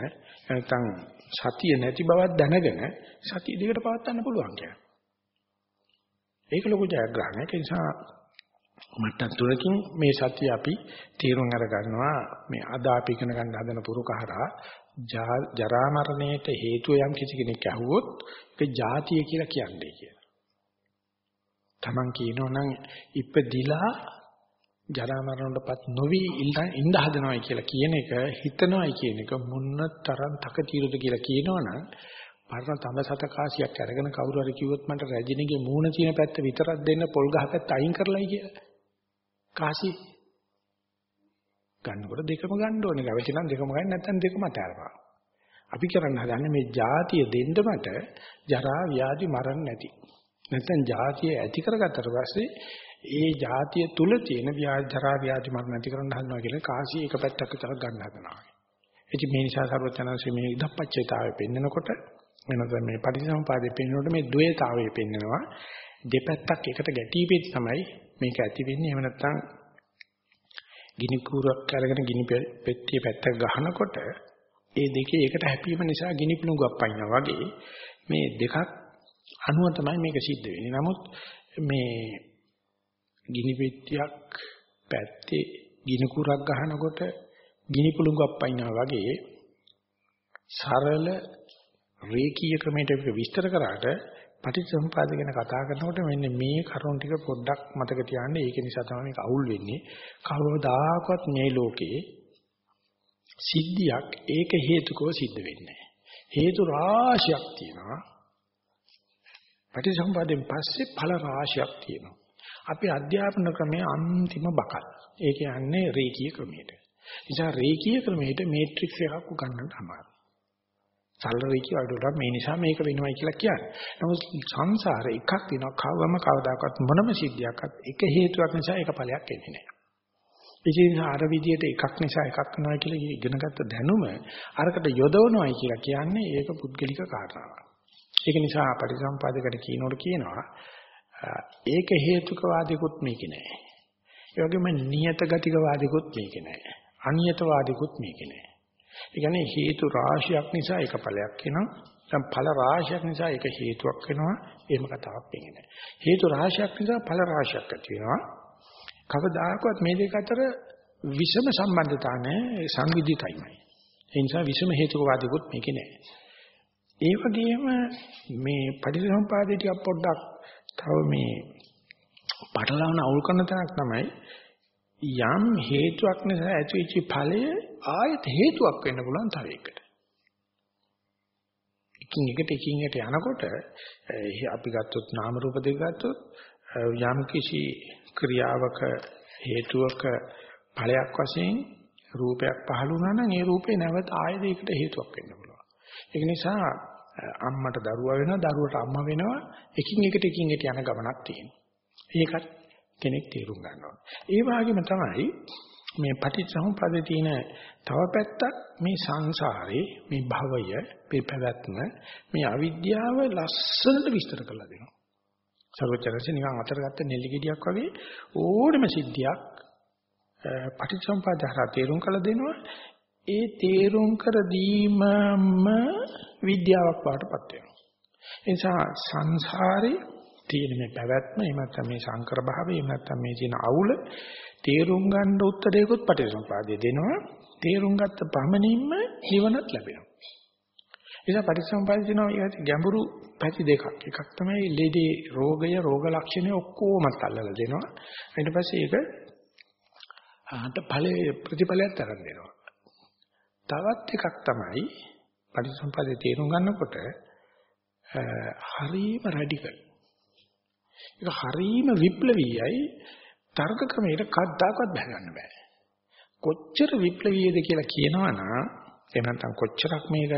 නැත්නම් සතිය නැති බවක් දැනගෙන සතිය දිගට පවත්වන්න පුළුවන් කියන්නේ. ඒක ලොකු ජයග්‍රහණයක්. ඒ නිසා මට්ටම් තුනකින් මේ සතිය අපි තීරුම් අර ගන්නවා මේ අද අපි ඉගෙන ගන්න හදන පුරුකහරා ජරා මරණයට හේතුව යම් කිසි කෙනෙක් ඇහුවොත් ඒක ජාතිය කියලා කියන්නේ කියලා. Taman කියනෝනම් ඉපදිලා ජරා මරණයටපත් නොවි ඉඳ හදනවයි කියලා කියන එක හිතනවයි කියන එක මොන්න තරම් තකතිරුද කියලා කියනවනම් පරණ තඹ සත කාසියක් අරගෙන කවුරු හරි කිව්වොත් මට රජිනිගේ මූණ තියෙන පැත්ත විතරක් දෙන්න පොල් ගහ පැත්ත අයින් කරලයි කියලා. කාසි ගන්නකොට දෙකම ගන්න ඕනේ. ගැවටි නම් දෙකම ගන්න නැත්නම් දෙකම අතාරපන්. අපි කරන්න හදන්නේ මේ જાතිය දෙන්න මට ජරා ව්‍යාධි මරණ නැති. නැත්නම් જાතිය ඇති කරගත්තට පස්සේ ඒ જાතිය තුල තියෙන ව්‍යාධි ජරා ව්‍යාධි මරණ නැති කරන්න හදනවා කියලා කාසි එක පැත්තක විතර ගන්න හදනවා. ඉතින් මේ නිසා සර්වචනන්සේ මේ ඉදප්පච්චේතාවය පෙන්නකොට වෙනද මේ පටිසම්පාදයේ පෙන්නකොට මේ ද්වේතාවය පෙන්නනවා දෙපැත්තක් එකට ගැටීපෙත් තමයි මේක ඇති වෙන්නේ එහෙම නැත්නම් ගිනි කූරක් අරගෙන ගිනි පෙට්ටිය පැත්තක ගහනකොට ඒ දෙකේ එකට හැපීම නිසා ගිනි පිණුගක් පයින්නා වගේ මේ දෙකක් අනුව තමයි මේක සිද්ධ වෙන්නේ. නමුත් මේ ගිනි පෙට්ටියක් පැත්තේ ගිනි කුරක් ගහනකොට ගිනි පුළඟක් පයින්නා වගේ සරල රේඛීය ක්‍රමයට විස්තර කරාට පටිච්චසමුපාද ගැන කතා කරනකොට මෙන්න මේ කරුණ ටික පොඩ්ඩක් මතක තියාගන්න. ඒක නිසා තමයි මේක අවුල් වෙන්නේ. කවදාකවත් මේ ලෝකේ සිද්ධියක් ඒක හේතුකව සිද්ධ වෙන්නේ හේතු රාශියක් තියෙනවා. පටිච්චසමුපාදයෙන් පස්සේ ඵල රාශියක් තියෙනවා. අපි අධ්‍යාපන ක්‍රමයේ අන්තිම බකල්. ඒ කියන්නේ රේඛීය ක්‍රමයට. නිසා රේඛීය ක්‍රමයට මේට්‍රික්ස් එකක් උගන්වන්න අමාරුයි. සරල රේඛීය වලට මේ නිසා මේක වෙනවයි කියලා කියන්නේ. නමුත් සංසාරේ එකක් වෙනවා කවම කවදාකවත් මොනම සිද්ධියක්වත් එක හේතුවක් නිසා ඒක ඵලයක් එන්නේ නැහැ. ඉතින් අර විදියට එකක් නිසා එකක් වෙනවා කියලා ඉගෙනගත්ත දැනුම අරකට යොදවනවායි කියලා කියන්නේ ඒක පුද්ගලික කාරණාවක්. ඒක නිසා පරිසම්පාදකට කියනකොට කියනවා ඒක හේතුක වාදිකුත් මේකේ නැහැ. ඒ වගේම නියත ගතික වාදිකුත් මේකේ නැහැ. අනියත වාදිකුත් මේකේ නැහැ. ඒ කියන්නේ හේතු රාශියක් නිසා එක ඵලයක් වෙනවා. දැන් ඵල රාශියක් නිසා එක හේතුවක් වෙනවා. එහෙම කතාවක් වෙන්නේ නැහැ. හේතු රාශියක් නිසා ඵල රාශියක් ඇති වෙනවා. කවදාකවත් මේ දෙක අතර විෂම සම්බන්ධතා නැහැ සංවිධිතයිමයි. ඒ නිසා විෂම හේතුකවාදිකුත් මේකේ නැහැ. ඒ වගේම මේ පටිච්චසමුපාදේ ටික පොඩ්ඩක් තව මේ පටලවන අවුල් කරන තැනක් තමයි යම් හේතුවක් නිසා ඇතිවෙච්ච ඵලය ආයත හේතුවක් වෙන්න පුළුවන් තව එකකට. එකින් එකට එකින් එකට යනකොට අපි ගත්තොත් නාම රූප දෙක ගත්තොත් යම් කිසි ක්‍රියාවක හේතුවක ඵලයක් වශයෙන් රූපයක් පහළ වුණා නම් ඒ රූපේ නැවත ආයෙ දෙයකට හේතුවක් වෙන්න පුළුවන්. ඒක නිසා අම්මට දරුවා වෙනවා දරුවට අම්මා වෙනවා එකින් එකට එකින් එකට යන ගමනක් තියෙනවා. ඒකත් කෙනෙක් තේරුම් ගන්න ඕනේ. ඒ වගේම තමයි මේ පටිච්චසමුප්පාදේ තියෙන තව පැත්තක් මේ සංසාරේ මේ භවය මේ පැවැත්ම මේ අවිද්‍යාව ලස්සනට විස්තර කරලා දෙනවා. සර්වචනසේ නිකන් අතර ගත්ත නෙල්ලි ගෙඩියක් වගේ ඕනම සිද්ධියක් පටිච්චසමුප්පාද හරහා තේරුම් කළ දෙනවා. ඒ තේරුම් කර දීමම විද්‍යාවක් වඩටපත් වෙනවා. ඒ නිසා සංසාරේ තියෙන මේ පැවැත්ම එහෙම නැත්නම් මේ සංකර භාවය එහෙම නැත්නම් මේ තියෙන අවුල තේරුම් ගන්න උත්තරයකොත් පටිච්චසමුපාදය දෙනවා. තේරුම් ගත්ත පමණින්ම නිවනත් ලැබෙනවා. එනිසා පටිච්චසමුපාදය දෙනවා ඒත් ගැඹුරු පැති දෙකක්. එකක් තමයි ලෙඩේ රෝගය රෝග ලක්ෂණ ඔක්කොම අල්ලලා දෙනවා. ඊට පස්සේ ඒක ආට ඵලයේ ප්‍රතිඵලයක් තරම් දෙනවා. තවත් එකක් තමයි පටිච්චසමුපාදය තේරුම් ගන්නකොට හරීම රැඩිකල් ඒක හරීම විප්ලවීයයි තර්ක ක්‍රමයට කද්දාකවත් බහගන්න බෑ. කොච්චර විප්ලවීයද කියලා කියනවනම් එහෙම නැත්නම් කොච්චරක් මේක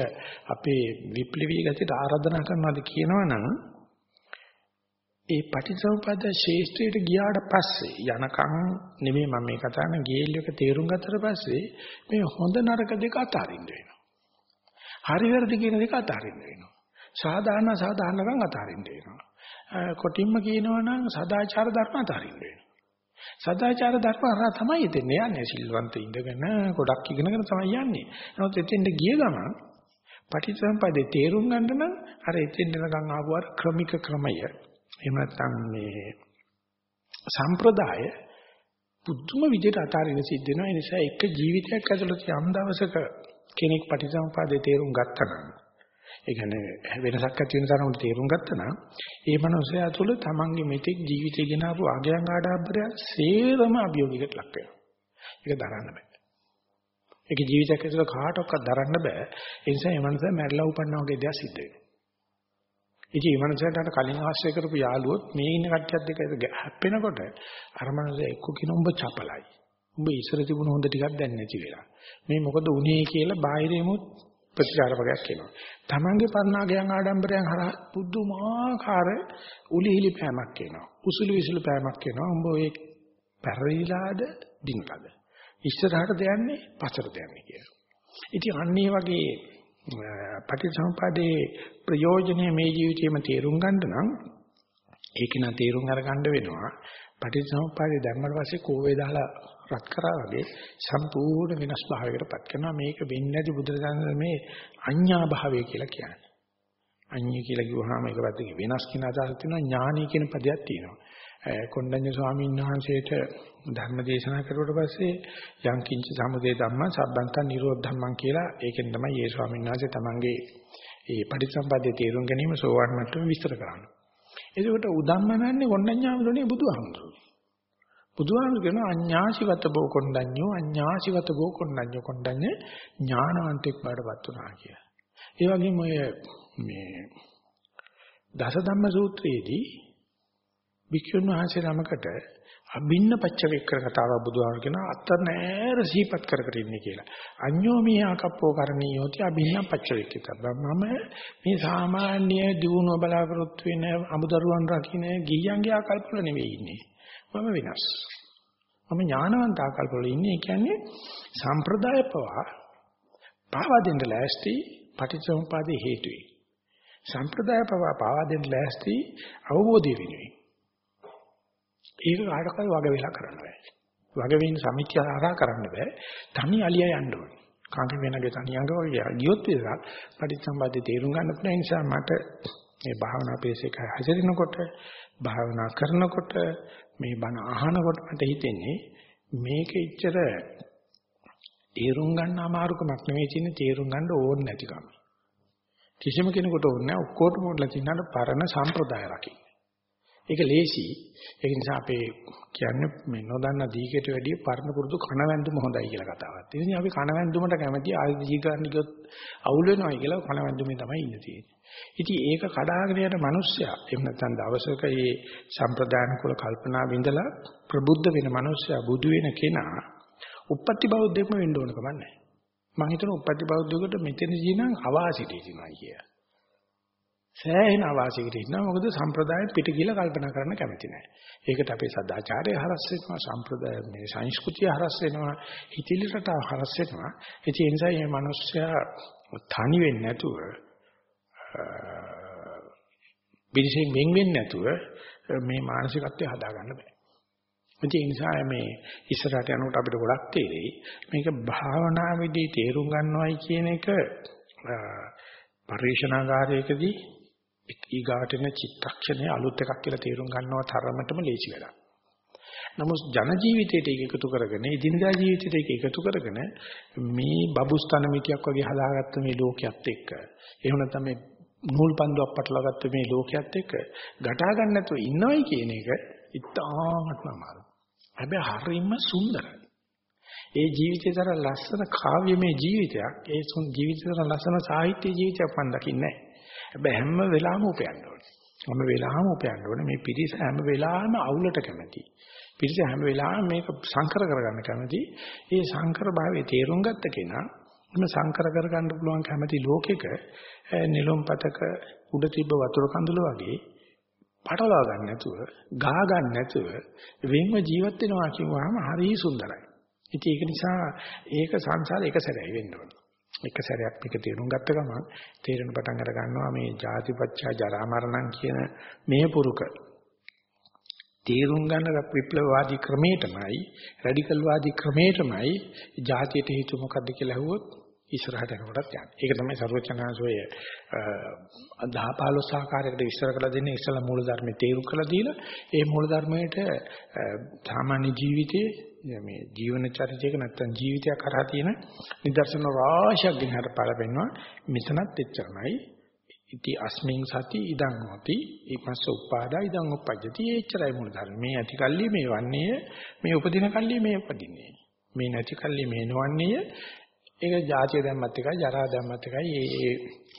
අපේ විප්ලවීය ගතියට ආරාධනා කරනවද කියනවනම් ඒ පටිච්චසමුප්පාද ශේෂ්ත්‍රයට ගියාට පස්සේ යනකම් නෙමෙයි මම මේ කතා කරන ගේල්ලක තේරුම් ගත්තට පස්සේ මේ හොඳ නරක දෙක අතරින්න වෙනවා. හරි වැරදි කියන දෙක අතරින්න වෙනවා. සාධාරණ සාධාරණකම් අතරින්න වෙනවා. කොටින්ම කියනවා නම් සදාචාර ධර්ම අතරින්න වෙනවා. සදාචාර ධර්ම හරහා තමයි දෙන්නේ යන්නේ සිල්වන්ත ඉඳගෙන ගොඩක් ඉගෙනගෙන තමයි යන්නේ. නමුත් එතෙන්ට ගිය ගමන් පටිච්චසමුප්පාදේ තේරුම් ගන්න නම් අර එතෙන්ට නිකන් ආපු අර ක්‍රමික ක්‍රමය එහෙම නැත්නම් මේ සම්ප්‍රදාය පුදුම විදිහට අතාරින්න සිද්ධ වෙනවා. ඒ නිසා එක ජීවිතයක් ඇතුළත යම් දවසක කෙනෙක් පටිච්චසමුපාදේ තේරුම් ගත්තා නම් ඒ කියන්නේ වෙනසක් ඇති වෙන තරමට තේරුම් ගත්තා නම් ඒ මනුස්සයා තුළ තමන්ගේ මෙතෙක් ජීවිතය ගෙන ආපු ආගයන් ආඩම්බරය සේරම අභියෝගයකට ලක් වෙනවා. ඒක දරන්න බෑ. ඒක ජීවිතයක් ඇතුළත කාටවත් දරන්න බෑ. ඒ නිසා මේ මනුස්සයා මැරිලා උපන්නා වගේ දෙයක් සිද්ධ වෙනවා. ඉතින් මේ මනුස්සයාට අර කලින් ආශ්‍රය කරපු යාළුවොත් මේ ඉන්න කට්ටියත් දෙක හැප්පෙනකොට අර මනුස්සයා එක්ක කියන උඹ චපලයි. උඹ ඉස්සර තිබුණ හොඳ ටිකක් දැන් නැති වෙලා. මේ මොකද උනේ කියලා බාහිරෙමුත් ප්‍රතිචාරපගයක් කියනවා. තමන්ගේ පරණාගයන් ආඩම්බරයන් හරහා පුදුමාකාර උලිහිලි පෑමක් කියනවා. උසුළු විසුළු පෑමක් කියනවා. උඹ ඔය පැරලිලාද දිනකද? ඉස්සරහට දයන්නේ පස්සට දයන්නේ කියලා. ඉතින් අන්නේ වගේ පටිච්චසමුපාදේ ප්‍රයෝජනේ මේ ජීවිතේම තේරුම් ගන්න නම් ඒක නා තේරුම් අරගන්න වෙනවා. පටිච්චසමුපාදේ දැම්මට පස්සේ කෝවේ දාලා රත් කරා වගේ සම්පූර්ණ වෙනස් භාවයකටපත් කරනවා මේක වෙන්නේ නැති බුදුරජාණන් මේ අඤ්ඤා භාවය කියලා කියන්නේ. අඤ්ඤ කියලා කිව්වහම ඒක පැත්තකින් වෙනස් කියන අදහසක් තියෙනවා ඥානී කියන පදයක් තියෙනවා. කොණ්ඩඤ්ඤ ස්වාමීන් වහන්සේට ධර්ම දේශනා කරුවට පස්සේ යම් කිංච සමුදේ ධම්ම සබ්බන්ත නිරෝධ ධම්මං කියලා ඒකෙන් තමයි ඒ ස්වාමීන් වහන්සේ තමන්ගේ ඒ පටිච්චසම්පදායේ තේරුම් ගැනීම සෝවාන් මට්ටම විස්තර කරන්නේ. එතකොට උදම්මනන්නේ කොණ්ඩඤ්ඤාමලෝනේ බුදුහාමුදුරුවෝ. බුදුහාමුදුරු කියන අඤ්ඤාසිවත බෝ කොණ්ඩඤ්ඤෝ අඤ්ඤාසිවත බෝ කොණ්ඩඤ්ඤෝ කොණ්ඩඤ්ඤ ඥානවන්තෙක් බාටපත් වුණා කිය. ඒ වගේම ඔය මේ දස ධම්ම සූත්‍රයේදී වික්ෂුන් වහන්සේ නමකට අභින්න පච්චවේක්කර කතාව බුදුහාමුදුරු කියන අත නෑර සීපත් කර කර ඉන්නේ කියලා. අඤ්ඤෝ මියාකප්පෝ කරණීයෝති අභින්න පච්චවේක්කිත. මම මේ සාමාන්‍ය දියුණුව බලාපොරොත්තු වෙන අමුදරුවන් රකින්න ගිහියන්ගේ ආකල්පවල නෙවෙයි ඉන්නේ. මම වෙනස්. මම ඥානවන්ත ආකල්පවල ඉන්නේ. ඒ කියන්නේ සම්ප්‍රදාය පවා පාවා දෙන්න ලෑස්ති පටිච්චසමුපාදේ හේතුයි. සම්ප්‍රදාය පවා පාවා දෙන්න ලෑස්ති අවබෝධය වෙනුයි. ඒක කාටවත් වග වෙලා කරන්න බෑ. වග වෙන සමිතිය ආරා කරන්න බෑ. තනි අලිය යන්න ඕනේ. කාගේ වෙනගේ තනි අඟ වගේ ගියොත් විතරක් පටිච්චසමුපාදේ තේරුම් ගන්න පුළුවන් නිසා මට මේ භාවනා පේසේක හැසිරෙනකොට භාවනා කරනකොට මේ බණ අහනකොට මට හිතෙන්නේ මේක ඉච්චර තේරුම් ගන්න අමාරුකමක් නෙවෙයි තියෙන්නේ තේරුම් ගන්න ඕනේ නැතිකම. කිසිම කෙනෙකුට ඕනේ නැහැ ඔක්කොටම ඕනලා තියෙනාට පරණ සම්ප්‍රදාය රකින්න. ඒක ලේසි. ඒක නිසා අපේ කියන්නේ මේ නොදන්න දීකට වැඩිය පරණ පුරුදු කණවැන්දුම හොඳයි කියලා කතාවක් තියෙනවා. ඉතින් අපි කණවැන්දුමට කැමති ආයෙ දී ගන්න ගියොත් අවුල් වෙනවා කියලා කණවැන්දුමේ තමයි ඉන්නේ තියෙන්නේ. ඉතින් ඒක කඩාගෙන යන මිනිස්සයා එහෙම නැත්නම් දවසක මේ සම්ප්‍රදාන කුල කල්පනා විඳලා ප්‍රබුද්ධ වෙන මිනිස්සයා බුදු වෙන කෙනා උප්පත්ති බෞද්ධයෙක්ම වෙන්න ඕන කමක් නැහැ. මම හිතනවා උප්පත්ති බෞද්ධයෙකුට මෙතනදී නම් අවාසිතී තියෙනවා කියලා. සෑහෙන අවාසියකට ඉන්නවා මොකද සම්ප්‍රදායෙන් පිට කියලා කල්පනා කරන්න කැමති නැහැ. ඒකට අපේ සදාචාරය හරස් වෙනවා සම්ප්‍රදාය මේ සංස්කෘතිය හරස් වෙනවා හිතිලිරට හරස් වෙනවා. ඒ නිසා මේ මිනිස්සයා තනි වෙන්නේ නැතුව පිළිසෙන් වෙන් වෙන්නේ නැතුව මේ මානසිකත්වය හදාගන්න බෑ. ඒ නිසා මේ ඉස්සරහට යනකොට අපිට ගොඩක් තේරෙයි මේක භාවනාවේදී තේරුම් ගන්නවයි කියන එක පරිශනාගාරයකදී ඊගාටන චිත්තක්ෂණයේ අලුත් එකක් කියලා තේරුම් ගන්නව තරමටම ලේසි වැඩක්. නමුත් ජන ජීවිතයට ඒක එකතු කරගෙන ඉදිනදා ජීවිතයට ඒක එකතු කරගෙන මේ බබුස්තන මිටියක් වගේ හදාගත්ත මේ ලෝකයක් එක්ක එහෙම නැත්නම් මේ නූල් පන්දුවක් පටලවාගත්ත මේ ලෝකයක් එක්ක ගටා ගන්න නැතුව ඉන්නවයි කියන එක ඉතාමත්ම අමාරුයි. හැබැයි හරිම සුන්දරයි. ඒ ජීවිතේ තරම් ලස්සන කාව්‍යමය ජීවිතයක් ඒ ජීවිතේ තරම් ලස්සන සාහිත්‍ය ජීවිතයක් මම දකින්නේ නැහැ. හැබැයි හැම වෙලාවෙම උපයන්න ඕනේ. හැම වෙලාවෙම උපයන්න ඕනේ. මේ පිරිස හැම වෙලාවෙම අවුලට කැමති. පිරිස හැම වෙලාවෙම මේක සංකර කරගන්න කැමති. ඒ සංකර භාවයේ තේරුම් ගත්ත කෙනා එම සංකර කරගන්න පුළුවන් කැමති ලෝකෙක නිලොම් පතක උඩ තිබ්බ වතුර කඳුල වගේ පටලවා ගන්න නැතුව, ගා ගන්න නැතුව වෙන්ව ජීවත් වෙනවා කියුවාම හරි සුන්දරයි. ඉතින් ඒක නිසා ඒක සංසාරේ එක සැරයි වෙන්න ඕනේ. එක සැරයක් මේක තේරුම් ගත්ත ගමන් තේරෙන පටන් අර ගන්නවා මේ ජාතිපච්චා ජරා මරණම් කියන මේ පුරුක තේරුම් ගන්න විප්ලවවාදී ක්‍රමයටමයි රැඩිකල් වාදී ක්‍රමයටමයි ජාතියට හේතු මොකද්ද කියලා අහුවොත් ඉස්සරහට යනකොටත් යන්නේ. ඒක තමයි සර්වචනාංශෝය 10 15 ආකාරයකට විස්තර කරලා දෙන්නේ ඉස්සලා මූල ධර්මයේ තේරුම් කරලා දීලා ඒ මූල ධර්මයට සාමාන්‍ය ජීවිතයේ මේ ජීවන චරිතයක නැත්තම් ජීවිතයක් කරා තියෙන නිදර්ශන රාශියක් ගෙනහට පළපෙන්නවා. මෙතනත් එච්චරමයි. ඉති අස්මින් සති ඉදං හොති ඊපස්ස උපාදා ඉදං උපජ්ජති. එච්චරයි මූල ධර්ම මේ ඇති කල්ලි මේ වන්නේ මේ උපදින කල්ලි මේ උපදින්නේ. මේ නැති කල්ලි මේ නොවන්නේ ඒක ජාතිය දැම්මත් එකයි ජරා දැම්මත් එකයි. ඒ ඒ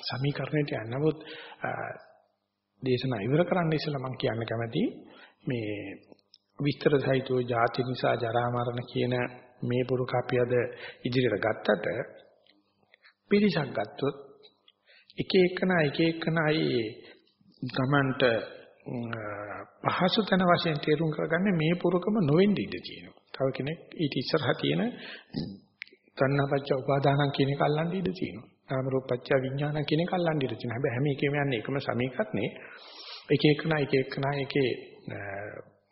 සමීකරණයට යන්න නමුත් දේශනා ඉවර කරන්න ඉස්සෙල්ලා මම කියන්න කැමති මේ විස්තර සහිතව ජාති නිසා ජරා මරණ කියන මේ පුරුක අපි අද ඉදිරියට ගත්තට පිරිසක් ගත්තොත් එක එකනා එක එකනායි ගමන්ට පහසු තන වශයෙන් තේරුම් කරගන්නේ මේ පුරුකම නොවෙන්න ඉඩ තියෙනවා. තව කෙනෙක් ඊට ඉස්සරහා තියෙන තණ්හාපච්ච උපාදානං කියන එක අල්ලන්න ඉඩ තියෙනවා. නාම රූපච්ච විඥානං කියන එක අල්ලන්න ඉඩ තියෙනවා. හැබැයි හැම එකෙම යන්නේ එකම සමීකරණේ එක එකනා එක එකනා එකේ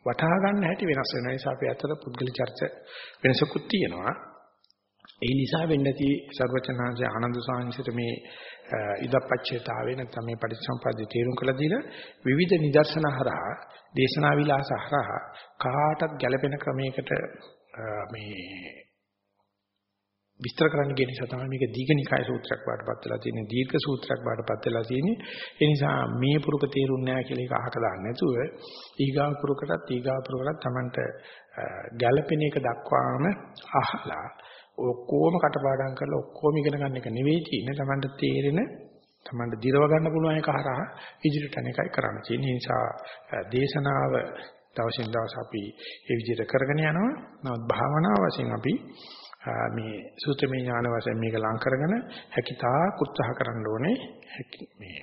වටහා ගන්න හැටි වෙනස් වෙන නිසා අපි අතර පුද්ගල චර්ච වෙනසකුත් තියෙනවා. ඒ නිසා වෙන්නති සර්වචනාංශ ආනන්ද සාංශිත මේ ඉදපච්චේතාවේ නැත්නම් මේ පටිච්චසමුප්පාදේ තේරුම් කළ දීලා විවිධ නිදර්ශන හරහා දේශනා විලාස හරහා කාටත් ගැළපෙන ක්‍රමයකට මේ විස්තර කරන්න කියන නිසා තමයි මේක දීඝනිකාය සූත්‍රයක් වඩපත් වෙලා තියෙන්නේ දීර්ඝ සූත්‍රයක් වඩපත් වෙලා තියෙන්නේ. ඒ නිසා මේ පුරුක තේරුම් නැහැ කියලා එක අහක දාන්න නැතුව ඊගාව පුරුකටත් ඊගාව පුරුකටත් Tamanට ගැළපෙන එක දක්වාම අහලා ඔක්කොම කටපාඩම් කරලා ඔක්කොම ඉගෙන ගන්න එක නෙවෙයි තියෙන්නේ. Tamanට තේරෙන Tamanට දිරව ගන්න පුළුවන් එක හරහා ඉදිරියට යන එකයි කරන්න තියෙන්නේ. නිසා දේශනාව දවසින් දවස අපි ඒ විදිහට කරගෙන යනවා. නමුත් භාවනාව වශයෙන් අපි මේ සූත්‍රමය ඥාන වශයෙන් මේක ලං කරගෙන හැකිතාක් උත්සාහ කරන්න ඕනේ. මේ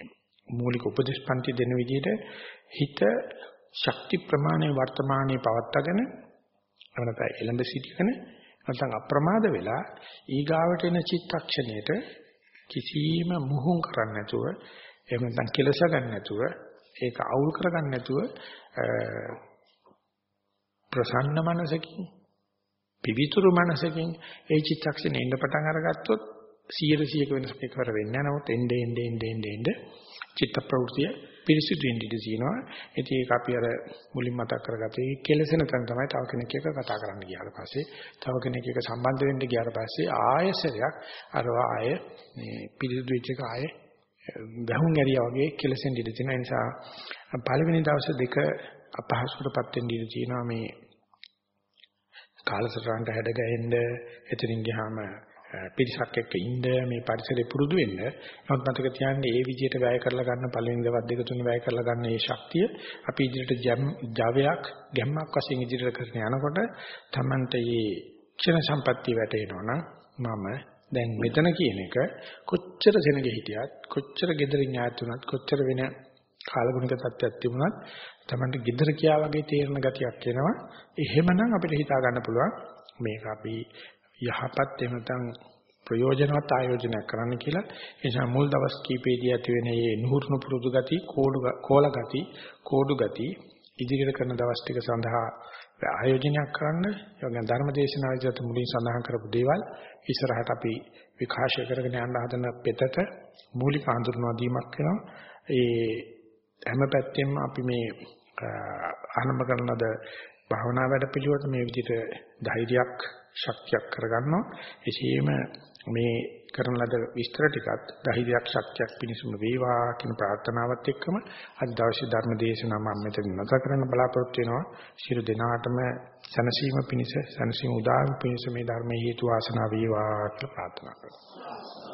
මූලික උපදේශ පන්ති දෙන විදිහට හිත ශක්ති ප්‍රමාණය වර්තමානයේ පවත්වාගෙන එවනත එළඹ සිටිගෙන නැත්නම් අප්‍රමාද වෙලා ඊගාවට එන චිත්තක්ෂණයට කිසිම මුහුම් කරන්නේ නැතුව එහෙම නැත්නම් කෙලස ගන්න නැතුව ඒක අවුල් කරගන්න නැතුව ප්‍රසන්න මනසකින් පිවිතුරු මනසකින් ඒ චිත්තක්ෂණේ ඉන්න පටන් අරගත්තොත් 100%ක වෙනසක් එකවර වෙන්නේ නැහැ. නමුත් එnde ende ende ende ende චිත්ත ප්‍රවෘතිය පිරිසිදු වෙන්න ඉඩ තියෙනවා. ඉතින් ඒක අපි අර මුලින් මතක් කරගත්තේ ඒ කෙලසෙන තැන තමයි තව කෙනෙක් එක්ක කතා කරන්න ගියාට පස්සේ තව කෙනෙක් එක්ක සම්බන්ධ වෙන්න ගියාට පස්සේ ආයසරයක් අරවා ආය මේ පිරිසිදු වෙච්ච එක ආය බහුන් ඇරියා වගේ කෙලසෙන් ඉඩ තියෙන නිසා පළවෙනි දවස් දෙක අපහසුටපත් වෙන්න ඉඩ තියෙනවා මේ කාලසටහනට හැඩ ගැහෙන්න එතනින් ගියාම පිරිසක් එක්ක ඉන්න මේ පරිසරේ පුරුදු වෙන්න. මම මතක තියාගන්න ඒ විදිහට වැය කරලා ගන්න පළවෙනි දවස් දෙක තුන වැය කරලා ගන්න මේ ශක්තිය අපි ඉදිරියට ජවයක් ගැම්මක් වශයෙන් ඉදිරියට කරගෙන යනකොට Tamante මේ ක්ෂණ සම්පත්තිය වැටෙනවා මම දැන් මෙතන කියන එක කොච්චර සෙනගෙ හිටියත් කොච්චර gederin ඥාත් වුණත් කොච්චර වෙන කාලගුණික තත්ත්වයක් තිබුණත් Tamanට gedara කියා වගේ තේරෙන ගතියක් එනවා. එහෙමනම් අපිට හිතා ගන්න පුළුවන් මේක අපි යහපත් එහෙම නැත්නම් ප්‍රයෝජනවත් ආයෝජනයක් කරන්න කියලා. ඒ නිසා මුල් දවස් කීපෙදී ඇති වෙන මේ නුහුරුණු පුරුදු ගති, කෝඩු කෝල ගති, කෝඩු ගති, ඉදිරියට කරන දවස් ටික සඳහා ආයෝජනයක් කරන්න යෝගන ධර්මදේශනා විදිහට මුලින් සඳහන් කරපු දේවල් ඉස්සරහට අපි විකාශය කරගෙන යන්න හදන පෙතට මූලික හඳුන්වා දීමක් වෙනවා. ඒ හැම පැත්තෙම අපි මේ ආරම්භ කරන ලද භාවනා වැඩ පිළිවෙත මේ විදිහට ධෛර්යයක් ශක්තියක් කරගන්නවා. එසේම මේ කරන ලද විස්තර ටිකත් ධෛර්යයක් ශක්තියක් පිණිසම වේවා කියන ප්‍රාර්ථනාවත් එක්කම අද දවසේ ධර්ම දේශනාව මම මෙතන නැත කරන්න බලාපොරොත්තු වෙනවා. ශිරු දිනාටම සනසීම පිණිස සනසීම උදාන පිණිස මේ ධර්මයේ හේතු වාසනා වේවා කියලා ප්‍රාර්ථනා කරනවා.